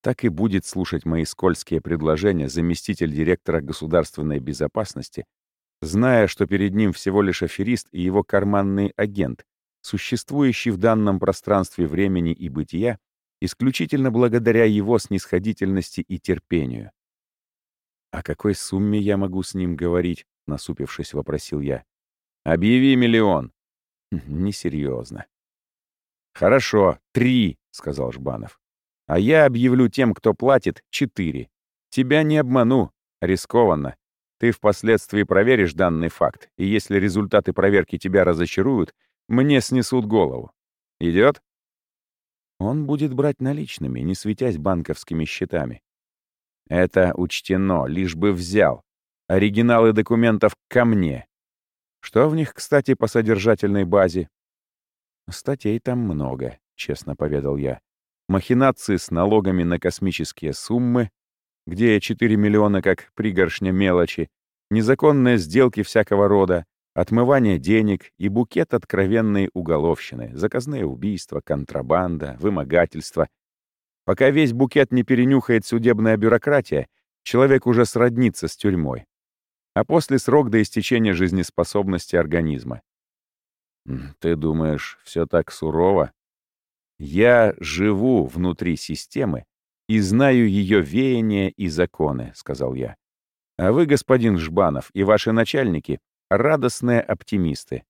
Так и будет слушать мои скользкие предложения заместитель директора государственной безопасности, зная, что перед ним всего лишь аферист и его карманный агент, существующий в данном пространстве времени и бытия исключительно благодаря его снисходительности и терпению. «О какой сумме я могу с ним говорить?» — насупившись, вопросил я. «Объяви миллион». «Хм, «Несерьезно». «Хорошо, три», — сказал Жбанов. «А я объявлю тем, кто платит, четыре. Тебя не обману. Рискованно. Ты впоследствии проверишь данный факт, и если результаты проверки тебя разочаруют, мне снесут голову. Идет? Он будет брать наличными, не светясь банковскими счетами. Это учтено, лишь бы взял. Оригиналы документов ко мне. Что в них, кстати, по содержательной базе? Статей там много, честно поведал я. Махинации с налогами на космические суммы, где 4 миллиона как пригоршня мелочи, незаконные сделки всякого рода, Отмывание денег и букет откровенной уголовщины, заказные убийства, контрабанда, вымогательство. Пока весь букет не перенюхает судебная бюрократия, человек уже сроднится с тюрьмой. А после срок до истечения жизнеспособности организма. Ты думаешь, все так сурово? Я живу внутри системы и знаю ее веяния и законы, сказал я. А вы, господин Жбанов, и ваши начальники радостные оптимисты.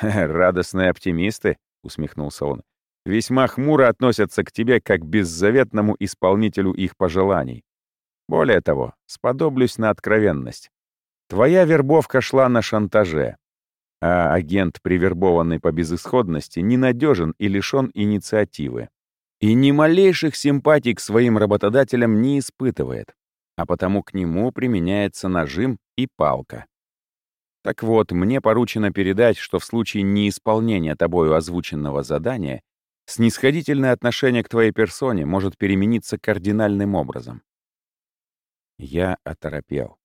«Радостные оптимисты?» — усмехнулся он. «Весьма хмуро относятся к тебе как беззаветному исполнителю их пожеланий. Более того, сподоблюсь на откровенность. Твоя вербовка шла на шантаже, а агент, привербованный по безысходности, ненадежен и лишен инициативы. И ни малейших симпатий к своим работодателям не испытывает, а потому к нему применяется нажим и палка. Так вот, мне поручено передать, что в случае неисполнения тобою озвученного задания снисходительное отношение к твоей персоне может перемениться кардинальным образом. Я оторопел.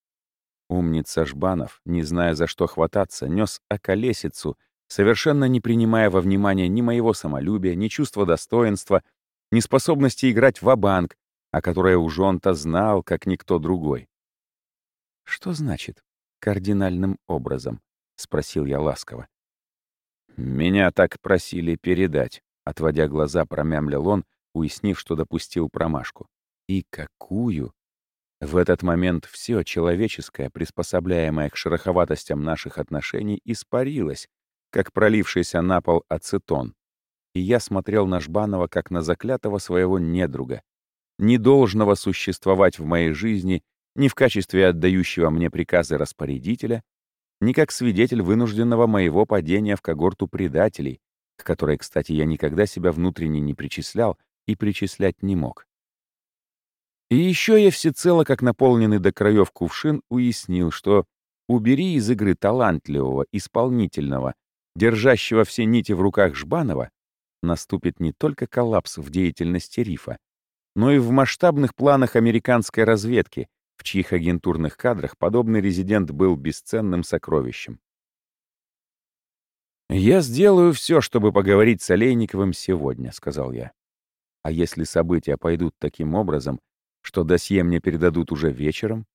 Умница Жбанов, не зная, за что хвататься, нес околесицу, совершенно не принимая во внимание ни моего самолюбия, ни чувства достоинства, ни способности играть в банк о которой уж он-то знал, как никто другой. Что значит кардинальным образом?» — спросил я ласково. «Меня так просили передать», — отводя глаза, промямлил он, уяснив, что допустил промашку. И какую? В этот момент все человеческое, приспособляемое к шероховатостям наших отношений, испарилось, как пролившийся на пол ацетон. И я смотрел на Жбанова как на заклятого своего недруга, не должного существовать в моей жизни ни в качестве отдающего мне приказы распорядителя, ни как свидетель вынужденного моего падения в когорту предателей, к которой, кстати, я никогда себя внутренне не причислял и причислять не мог. И еще я всецело, как наполненный до краев кувшин, уяснил, что убери из игры талантливого, исполнительного, держащего все нити в руках Жбанова, наступит не только коллапс в деятельности Рифа, но и в масштабных планах американской разведки, в чьих агентурных кадрах подобный резидент был бесценным сокровищем. «Я сделаю все, чтобы поговорить с Олейниковым сегодня», — сказал я. «А если события пойдут таким образом, что досье мне передадут уже вечером,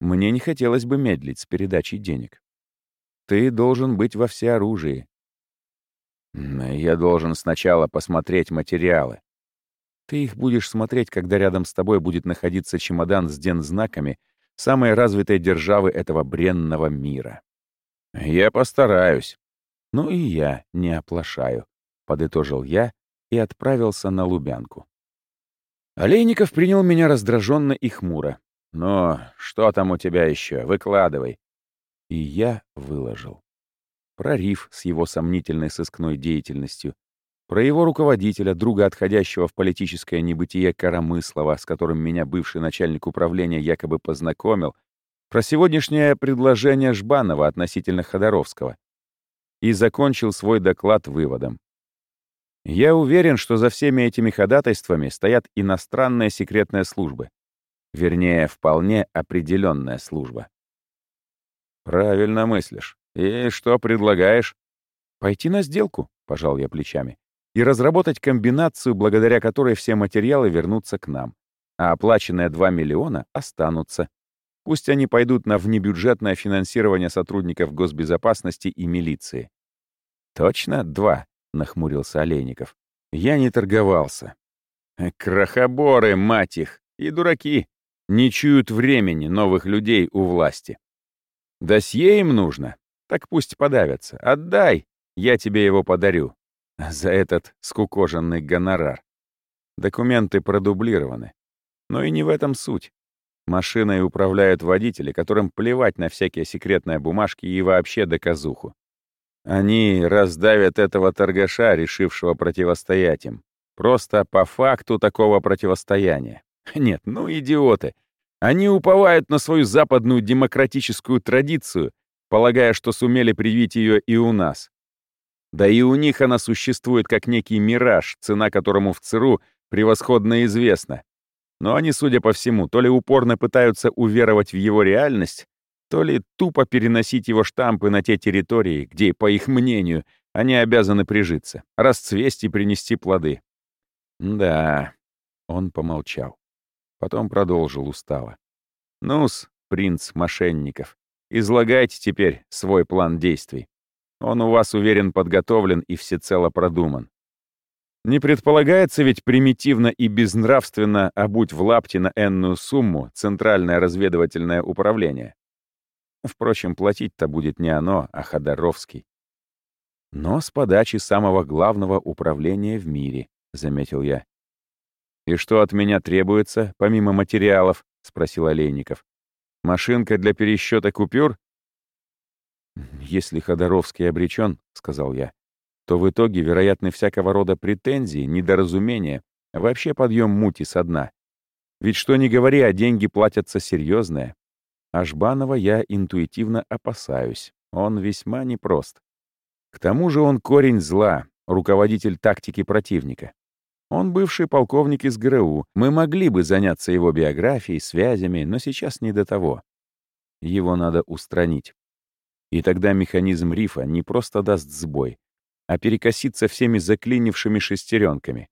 мне не хотелось бы медлить с передачей денег. Ты должен быть во всеоружии. Я должен сначала посмотреть материалы. Ты их будешь смотреть, когда рядом с тобой будет находиться чемодан с дензнаками самой развитой державы этого бренного мира. Я постараюсь. Ну и я не оплошаю, — подытожил я и отправился на Лубянку. Олейников принял меня раздраженно и хмуро. «Ну, что там у тебя еще? Выкладывай». И я выложил. Про Риф с его сомнительной сыскной деятельностью, про его руководителя, друга отходящего в политическое небытие Коромыслова, с которым меня бывший начальник управления якобы познакомил, про сегодняшнее предложение Жбанова относительно Ходоровского. И закончил свой доклад выводом. Я уверен, что за всеми этими ходатайствами стоят иностранные секретные службы. Вернее, вполне определенная служба. Правильно мыслишь. И что предлагаешь? Пойти на сделку, пожал я плечами, и разработать комбинацию, благодаря которой все материалы вернутся к нам, а оплаченные 2 миллиона останутся. Пусть они пойдут на внебюджетное финансирование сотрудников госбезопасности и милиции. Точно два? Нахмурился Олейников. Я не торговался. Э, крохоборы, мать их, и дураки. Не чуют времени новых людей у власти. Досье им нужно? Так пусть подавятся. Отдай, я тебе его подарю. За этот скукоженный гонорар. Документы продублированы. Но и не в этом суть. Машиной управляют водители, которым плевать на всякие секретные бумажки и вообще доказуху. Они раздавят этого торгаша, решившего противостоять им. Просто по факту такого противостояния. Нет, ну идиоты. Они уповают на свою западную демократическую традицию, полагая, что сумели привить ее и у нас. Да и у них она существует как некий мираж, цена которому в ЦРУ превосходно известна. Но они, судя по всему, то ли упорно пытаются уверовать в его реальность, то ли тупо переносить его штампы на те территории, где, по их мнению, они обязаны прижиться, расцвесть и принести плоды. Да, он помолчал. Потом продолжил устало. Ну-с, принц мошенников, излагайте теперь свой план действий. Он у вас, уверен, подготовлен и всецело продуман. Не предполагается ведь примитивно и безнравственно обуть в лапте на энную сумму Центральное разведывательное управление. Впрочем, платить-то будет не оно, а Ходоровский. Но с подачи самого главного управления в мире, — заметил я. «И что от меня требуется, помимо материалов?» — спросил Олейников. «Машинка для пересчета купюр?» «Если Ходоровский обречен, — сказал я, — то в итоге вероятны всякого рода претензии, недоразумения, вообще подъем мути со дна. Ведь что ни говори, а деньги платятся серьезные, Ашбанова я интуитивно опасаюсь. Он весьма непрост. К тому же он корень зла, руководитель тактики противника. Он бывший полковник из ГРУ. Мы могли бы заняться его биографией, связями, но сейчас не до того. Его надо устранить. И тогда механизм рифа не просто даст сбой, а перекосится всеми заклинившими шестеренками.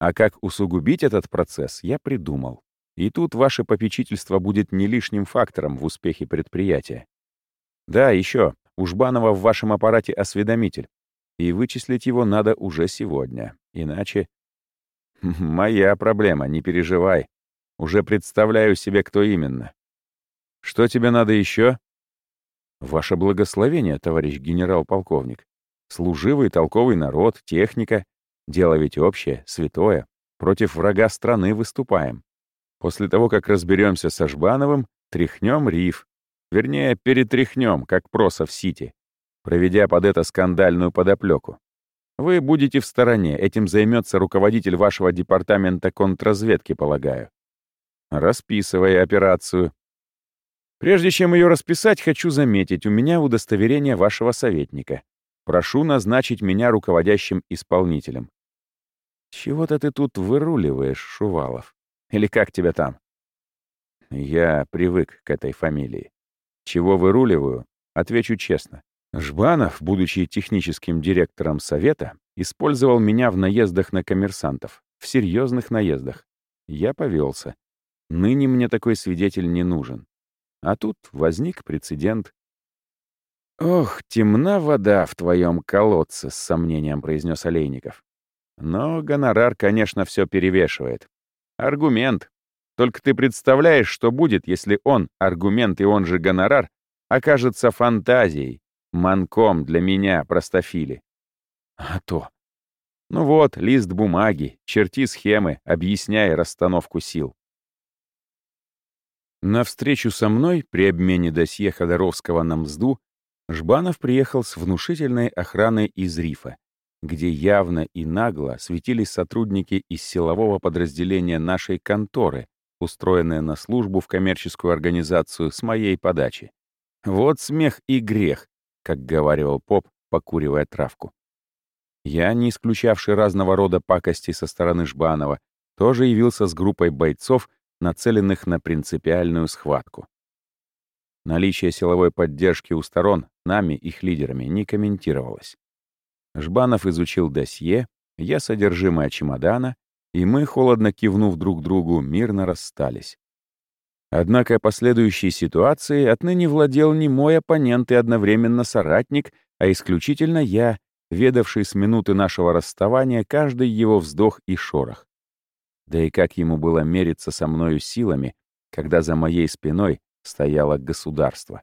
А как усугубить этот процесс, я придумал. И тут ваше попечительство будет не лишним фактором в успехе предприятия. Да, еще, у Жбанова в вашем аппарате осведомитель. И вычислить его надо уже сегодня. Иначе... Моя проблема, не переживай. Уже представляю себе, кто именно. Что тебе надо еще? Ваше благословение, товарищ генерал-полковник. Служивый, толковый народ, техника. Дело ведь общее, святое. Против врага страны выступаем. После того, как разберемся со Жбановым, тряхнем риф. Вернее, перетряхнем, как проса в Сити, проведя под это скандальную подоплеку. Вы будете в стороне, этим займется руководитель вашего департамента контрразведки, полагаю. Расписывая операцию. Прежде чем ее расписать, хочу заметить, у меня удостоверение вашего советника. Прошу назначить меня руководящим исполнителем. Чего-то ты тут выруливаешь, Шувалов. Или как тебя там? Я привык к этой фамилии. Чего выруливаю? Отвечу честно. Жбанов, будучи техническим директором совета, использовал меня в наездах на коммерсантов, в серьезных наездах. Я повелся. Ныне мне такой свидетель не нужен. А тут возник прецедент. «Ох, темна вода в твоем колодце», — с сомнением произнес Олейников. Но гонорар, конечно, все перевешивает. Аргумент. Только ты представляешь, что будет, если он, аргумент и он же гонорар, окажется фантазией, манком для меня, простофили. А то. Ну вот, лист бумаги, черти схемы, объясняй расстановку сил. На встречу со мной при обмене досье Ходоровского на мзду Жбанов приехал с внушительной охраной из Рифа, где явно и нагло светились сотрудники из силового подразделения нашей конторы, устроенные на службу в коммерческую организацию с моей подачи. Вот смех и грех, как говаривал поп, покуривая травку. Я, не исключавший разного рода пакости со стороны Жбанова, тоже явился с группой бойцов, нацеленных на принципиальную схватку. Наличие силовой поддержки у сторон нами, их лидерами, не комментировалось. Жбанов изучил досье, я содержимое чемодана, и мы, холодно кивнув друг другу, мирно расстались. Однако последующей ситуацией отныне владел не мой оппонент и одновременно соратник, а исключительно я, ведавший с минуты нашего расставания каждый его вздох и шорох. Да и как ему было мериться со мною силами, когда за моей спиной стояло государство.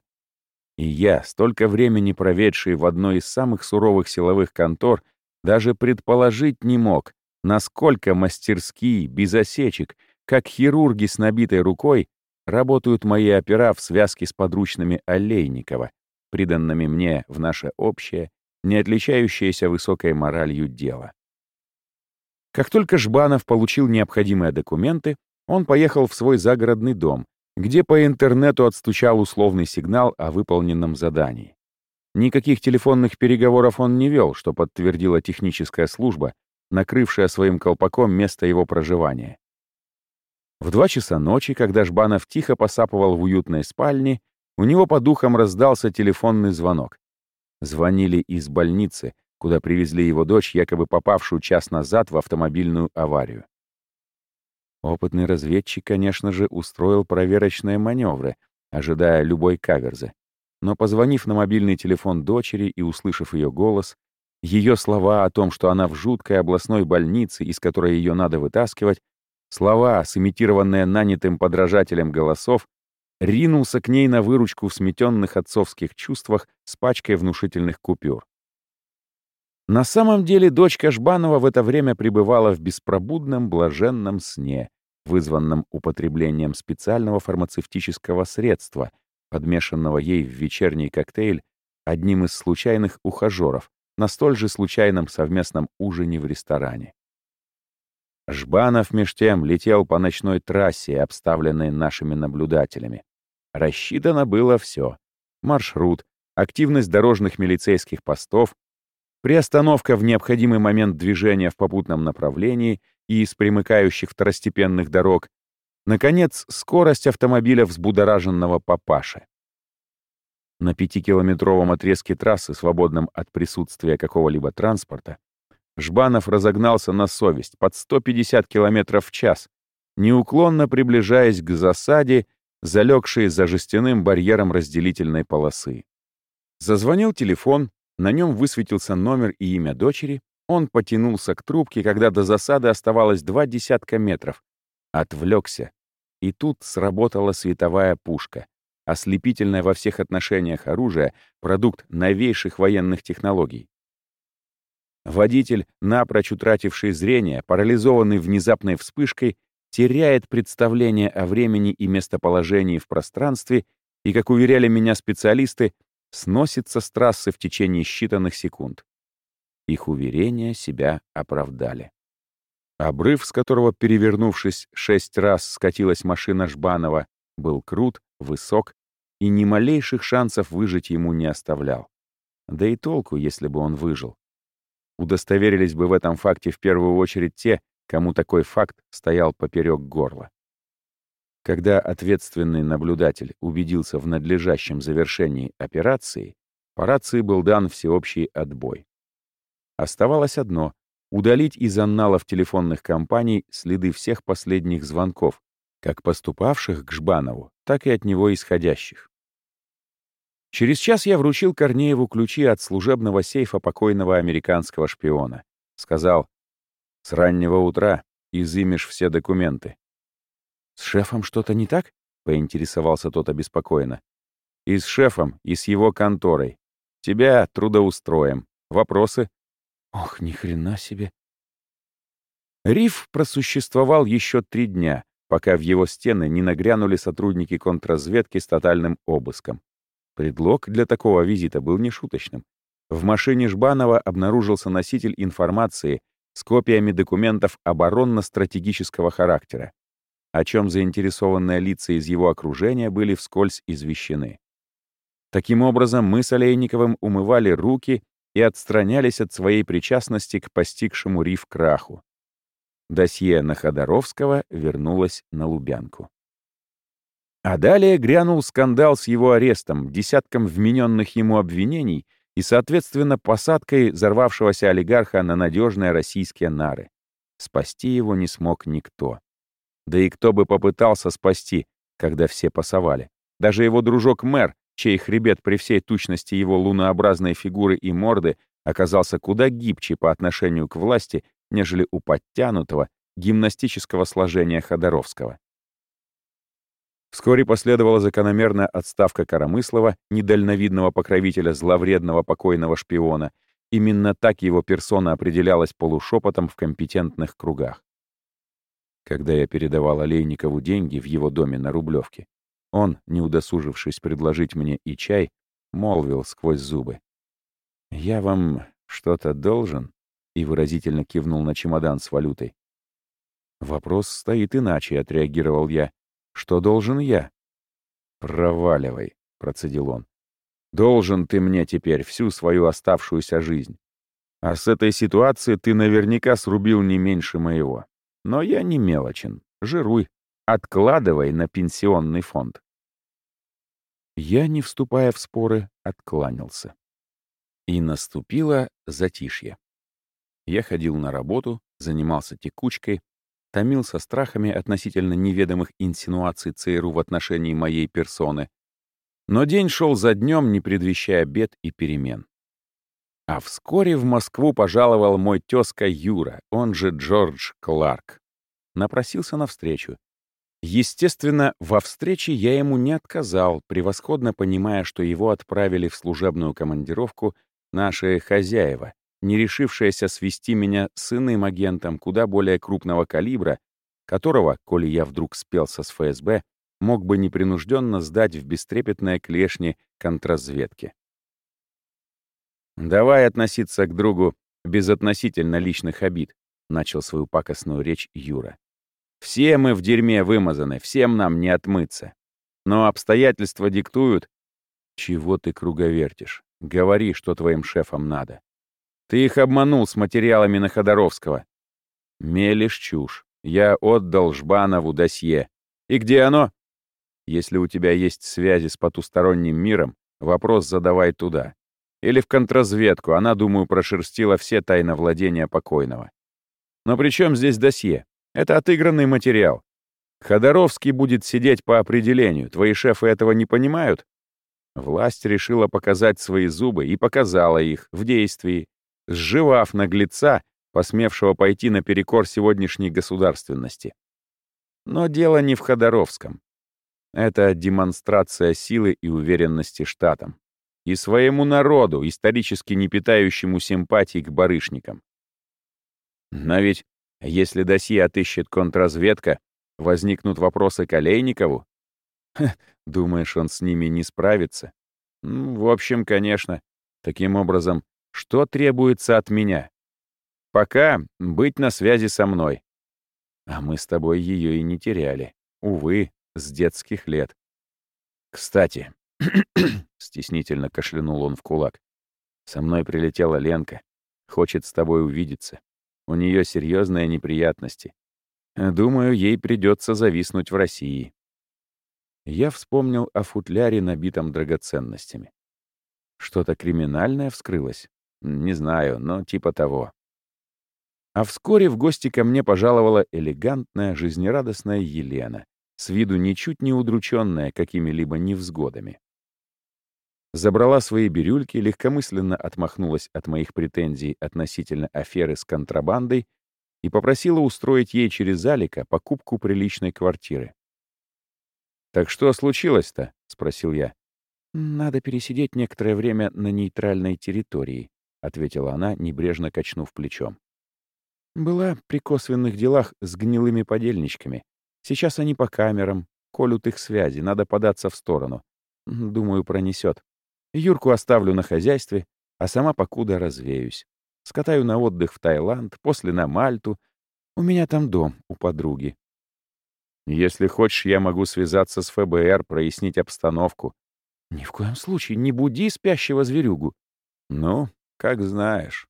И я, столько времени проведший в одной из самых суровых силовых контор, даже предположить не мог, насколько мастерски, без осечек, как хирурги с набитой рукой, работают мои опера в связке с подручными Олейникова, приданными мне в наше общее, не отличающееся высокой моралью дело. Как только Жбанов получил необходимые документы, он поехал в свой загородный дом, где по интернету отстучал условный сигнал о выполненном задании. Никаких телефонных переговоров он не вел, что подтвердила техническая служба, накрывшая своим колпаком место его проживания. В два часа ночи, когда Жбанов тихо посапывал в уютной спальне, у него по духам раздался телефонный звонок. Звонили из больницы, куда привезли его дочь, якобы попавшую час назад в автомобильную аварию. Опытный разведчик, конечно же, устроил проверочные маневры, ожидая любой каверзы. Но позвонив на мобильный телефон дочери и услышав ее голос, ее слова о том, что она в жуткой областной больнице, из которой ее надо вытаскивать, слова, сымитированные нанятым подражателем голосов, ринулся к ней на выручку в сметенных отцовских чувствах с пачкой внушительных купюр. На самом деле дочка Жбанова в это время пребывала в беспробудном блаженном сне, вызванном употреблением специального фармацевтического средства, подмешанного ей в вечерний коктейль одним из случайных ухажеров на столь же случайном совместном ужине в ресторане. Жбанов меж тем летел по ночной трассе, обставленной нашими наблюдателями. Рассчитано было все. Маршрут, активность дорожных милицейских постов, приостановка в необходимый момент движения в попутном направлении и из примыкающих второстепенных дорог, наконец, скорость автомобиля взбудораженного папаши. На пятикилометровом отрезке трассы, свободном от присутствия какого-либо транспорта, Жбанов разогнался на совесть под 150 км в час, неуклонно приближаясь к засаде, залегшей за жестяным барьером разделительной полосы. Зазвонил телефон, на нем высветился номер и имя дочери. Он потянулся к трубке, когда до засады оставалось два десятка метров. Отвлекся. И тут сработала световая пушка. Ослепительное во всех отношениях оружие — продукт новейших военных технологий. Водитель, напрочь утративший зрение, парализованный внезапной вспышкой, теряет представление о времени и местоположении в пространстве и, как уверяли меня специалисты, сносится с трассы в течение считанных секунд. Их уверения себя оправдали. Обрыв, с которого, перевернувшись шесть раз, скатилась машина Жбанова, был крут, высок и ни малейших шансов выжить ему не оставлял. Да и толку, если бы он выжил. Удостоверились бы в этом факте в первую очередь те, кому такой факт стоял поперек горла. Когда ответственный наблюдатель убедился в надлежащем завершении операции, по рации был дан всеобщий отбой. Оставалось одно — удалить из анналов телефонных компаний следы всех последних звонков, как поступавших к Жбанову, так и от него исходящих. Через час я вручил Корнееву ключи от служебного сейфа покойного американского шпиона. Сказал, «С раннего утра изымешь все документы». «С шефом что-то не так?» — поинтересовался тот обеспокоенно. «И с шефом, и с его конторой. Тебя трудоустроим. Вопросы?» «Ох, ни хрена себе!» Риф просуществовал еще три дня, пока в его стены не нагрянули сотрудники контрразведки с тотальным обыском. Предлог для такого визита был нешуточным. В машине Жбанова обнаружился носитель информации с копиями документов оборонно-стратегического характера, о чем заинтересованные лица из его окружения были вскользь извещены. Таким образом, мы с Олейниковым умывали руки и отстранялись от своей причастности к постигшему риф краху. Досье на Ходоровского вернулось на Лубянку. А далее грянул скандал с его арестом, десятком вмененных ему обвинений и, соответственно, посадкой взорвавшегося олигарха на надежные российские нары. Спасти его не смог никто. Да и кто бы попытался спасти, когда все пасовали. Даже его дружок-мэр, чей хребет при всей тучности его лунообразной фигуры и морды оказался куда гибче по отношению к власти, нежели у подтянутого, гимнастического сложения Ходоровского. Вскоре последовала закономерная отставка Коромыслова, недальновидного покровителя зловредного покойного шпиона. Именно так его персона определялась полушепотом в компетентных кругах. Когда я передавал Олейникову деньги в его доме на Рублевке, он, не удосужившись предложить мне и чай, молвил сквозь зубы. «Я вам что-то должен?» и выразительно кивнул на чемодан с валютой. «Вопрос стоит иначе», — отреагировал я. «Что должен я?» «Проваливай», — процедил он. «Должен ты мне теперь всю свою оставшуюся жизнь. А с этой ситуации ты наверняка срубил не меньше моего. Но я не мелочен. Жируй. Откладывай на пенсионный фонд. Я, не вступая в споры, откланялся. И наступило затишье. Я ходил на работу, занимался текучкой, томился страхами относительно неведомых инсинуаций ЦРУ в отношении моей персоны. Но день шел за днем, не предвещая бед и перемен. А вскоре в Москву пожаловал мой тезка Юра, он же Джордж Кларк. Напросился навстречу. Естественно, во встрече я ему не отказал, превосходно понимая, что его отправили в служебную командировку наши хозяева, не решившаяся свести меня с иным агентом куда более крупного калибра, которого, коли я вдруг спелся с ФСБ, мог бы непринужденно сдать в бестрепетное клешни контрразведки. «Давай относиться к другу безотносительно личных обид», — начал свою пакостную речь Юра. Все мы в дерьме вымазаны, всем нам не отмыться. Но обстоятельства диктуют... Чего ты круговертишь? Говори, что твоим шефам надо. Ты их обманул с материалами на Ходоровского. Мелешь чушь. Я отдал Жбанову досье. И где оно? Если у тебя есть связи с потусторонним миром, вопрос задавай туда. Или в контрразведку, она, думаю, прошерстила все тайны владения покойного. Но при чем здесь досье? Это отыгранный материал. Ходоровский будет сидеть по определению. Твои шефы этого не понимают? Власть решила показать свои зубы и показала их в действии, сживав наглеца, посмевшего пойти наперекор сегодняшней государственности. Но дело не в Ходоровском. Это демонстрация силы и уверенности штатам. И своему народу, исторически не питающему симпатий к барышникам. Но ведь, если досье отыщет контрразведка, возникнут вопросы к Олейникову. Ха, думаешь, он с ними не справится? Ну, в общем, конечно. Таким образом, что требуется от меня? Пока быть на связи со мной. А мы с тобой ее и не теряли. Увы, с детских лет. Кстати, стеснительно кашлянул он в кулак. Со мной прилетела Ленка. Хочет с тобой увидеться. У нее серьезные неприятности. Думаю, ей придется зависнуть в России. Я вспомнил о футляре, набитом драгоценностями. Что-то криминальное вскрылось? Не знаю, но типа того. А вскоре в гости ко мне пожаловала элегантная, жизнерадостная Елена, с виду ничуть не удрученная какими-либо невзгодами. Забрала свои бирюльки, легкомысленно отмахнулась от моих претензий относительно аферы с контрабандой и попросила устроить ей через Алика покупку приличной квартиры. «Так что случилось-то?» — спросил я. «Надо пересидеть некоторое время на нейтральной территории», — ответила она, небрежно качнув плечом. Была при косвенных делах с гнилыми подельничками. Сейчас они по камерам, колют их связи, надо податься в сторону. Думаю, пронесет. Юрку оставлю на хозяйстве, а сама покуда развеюсь. Скатаю на отдых в Таиланд, после на Мальту. У меня там дом у подруги. Если хочешь, я могу связаться с ФБР, прояснить обстановку. Ни в коем случае не буди спящего зверюгу. Ну, как знаешь.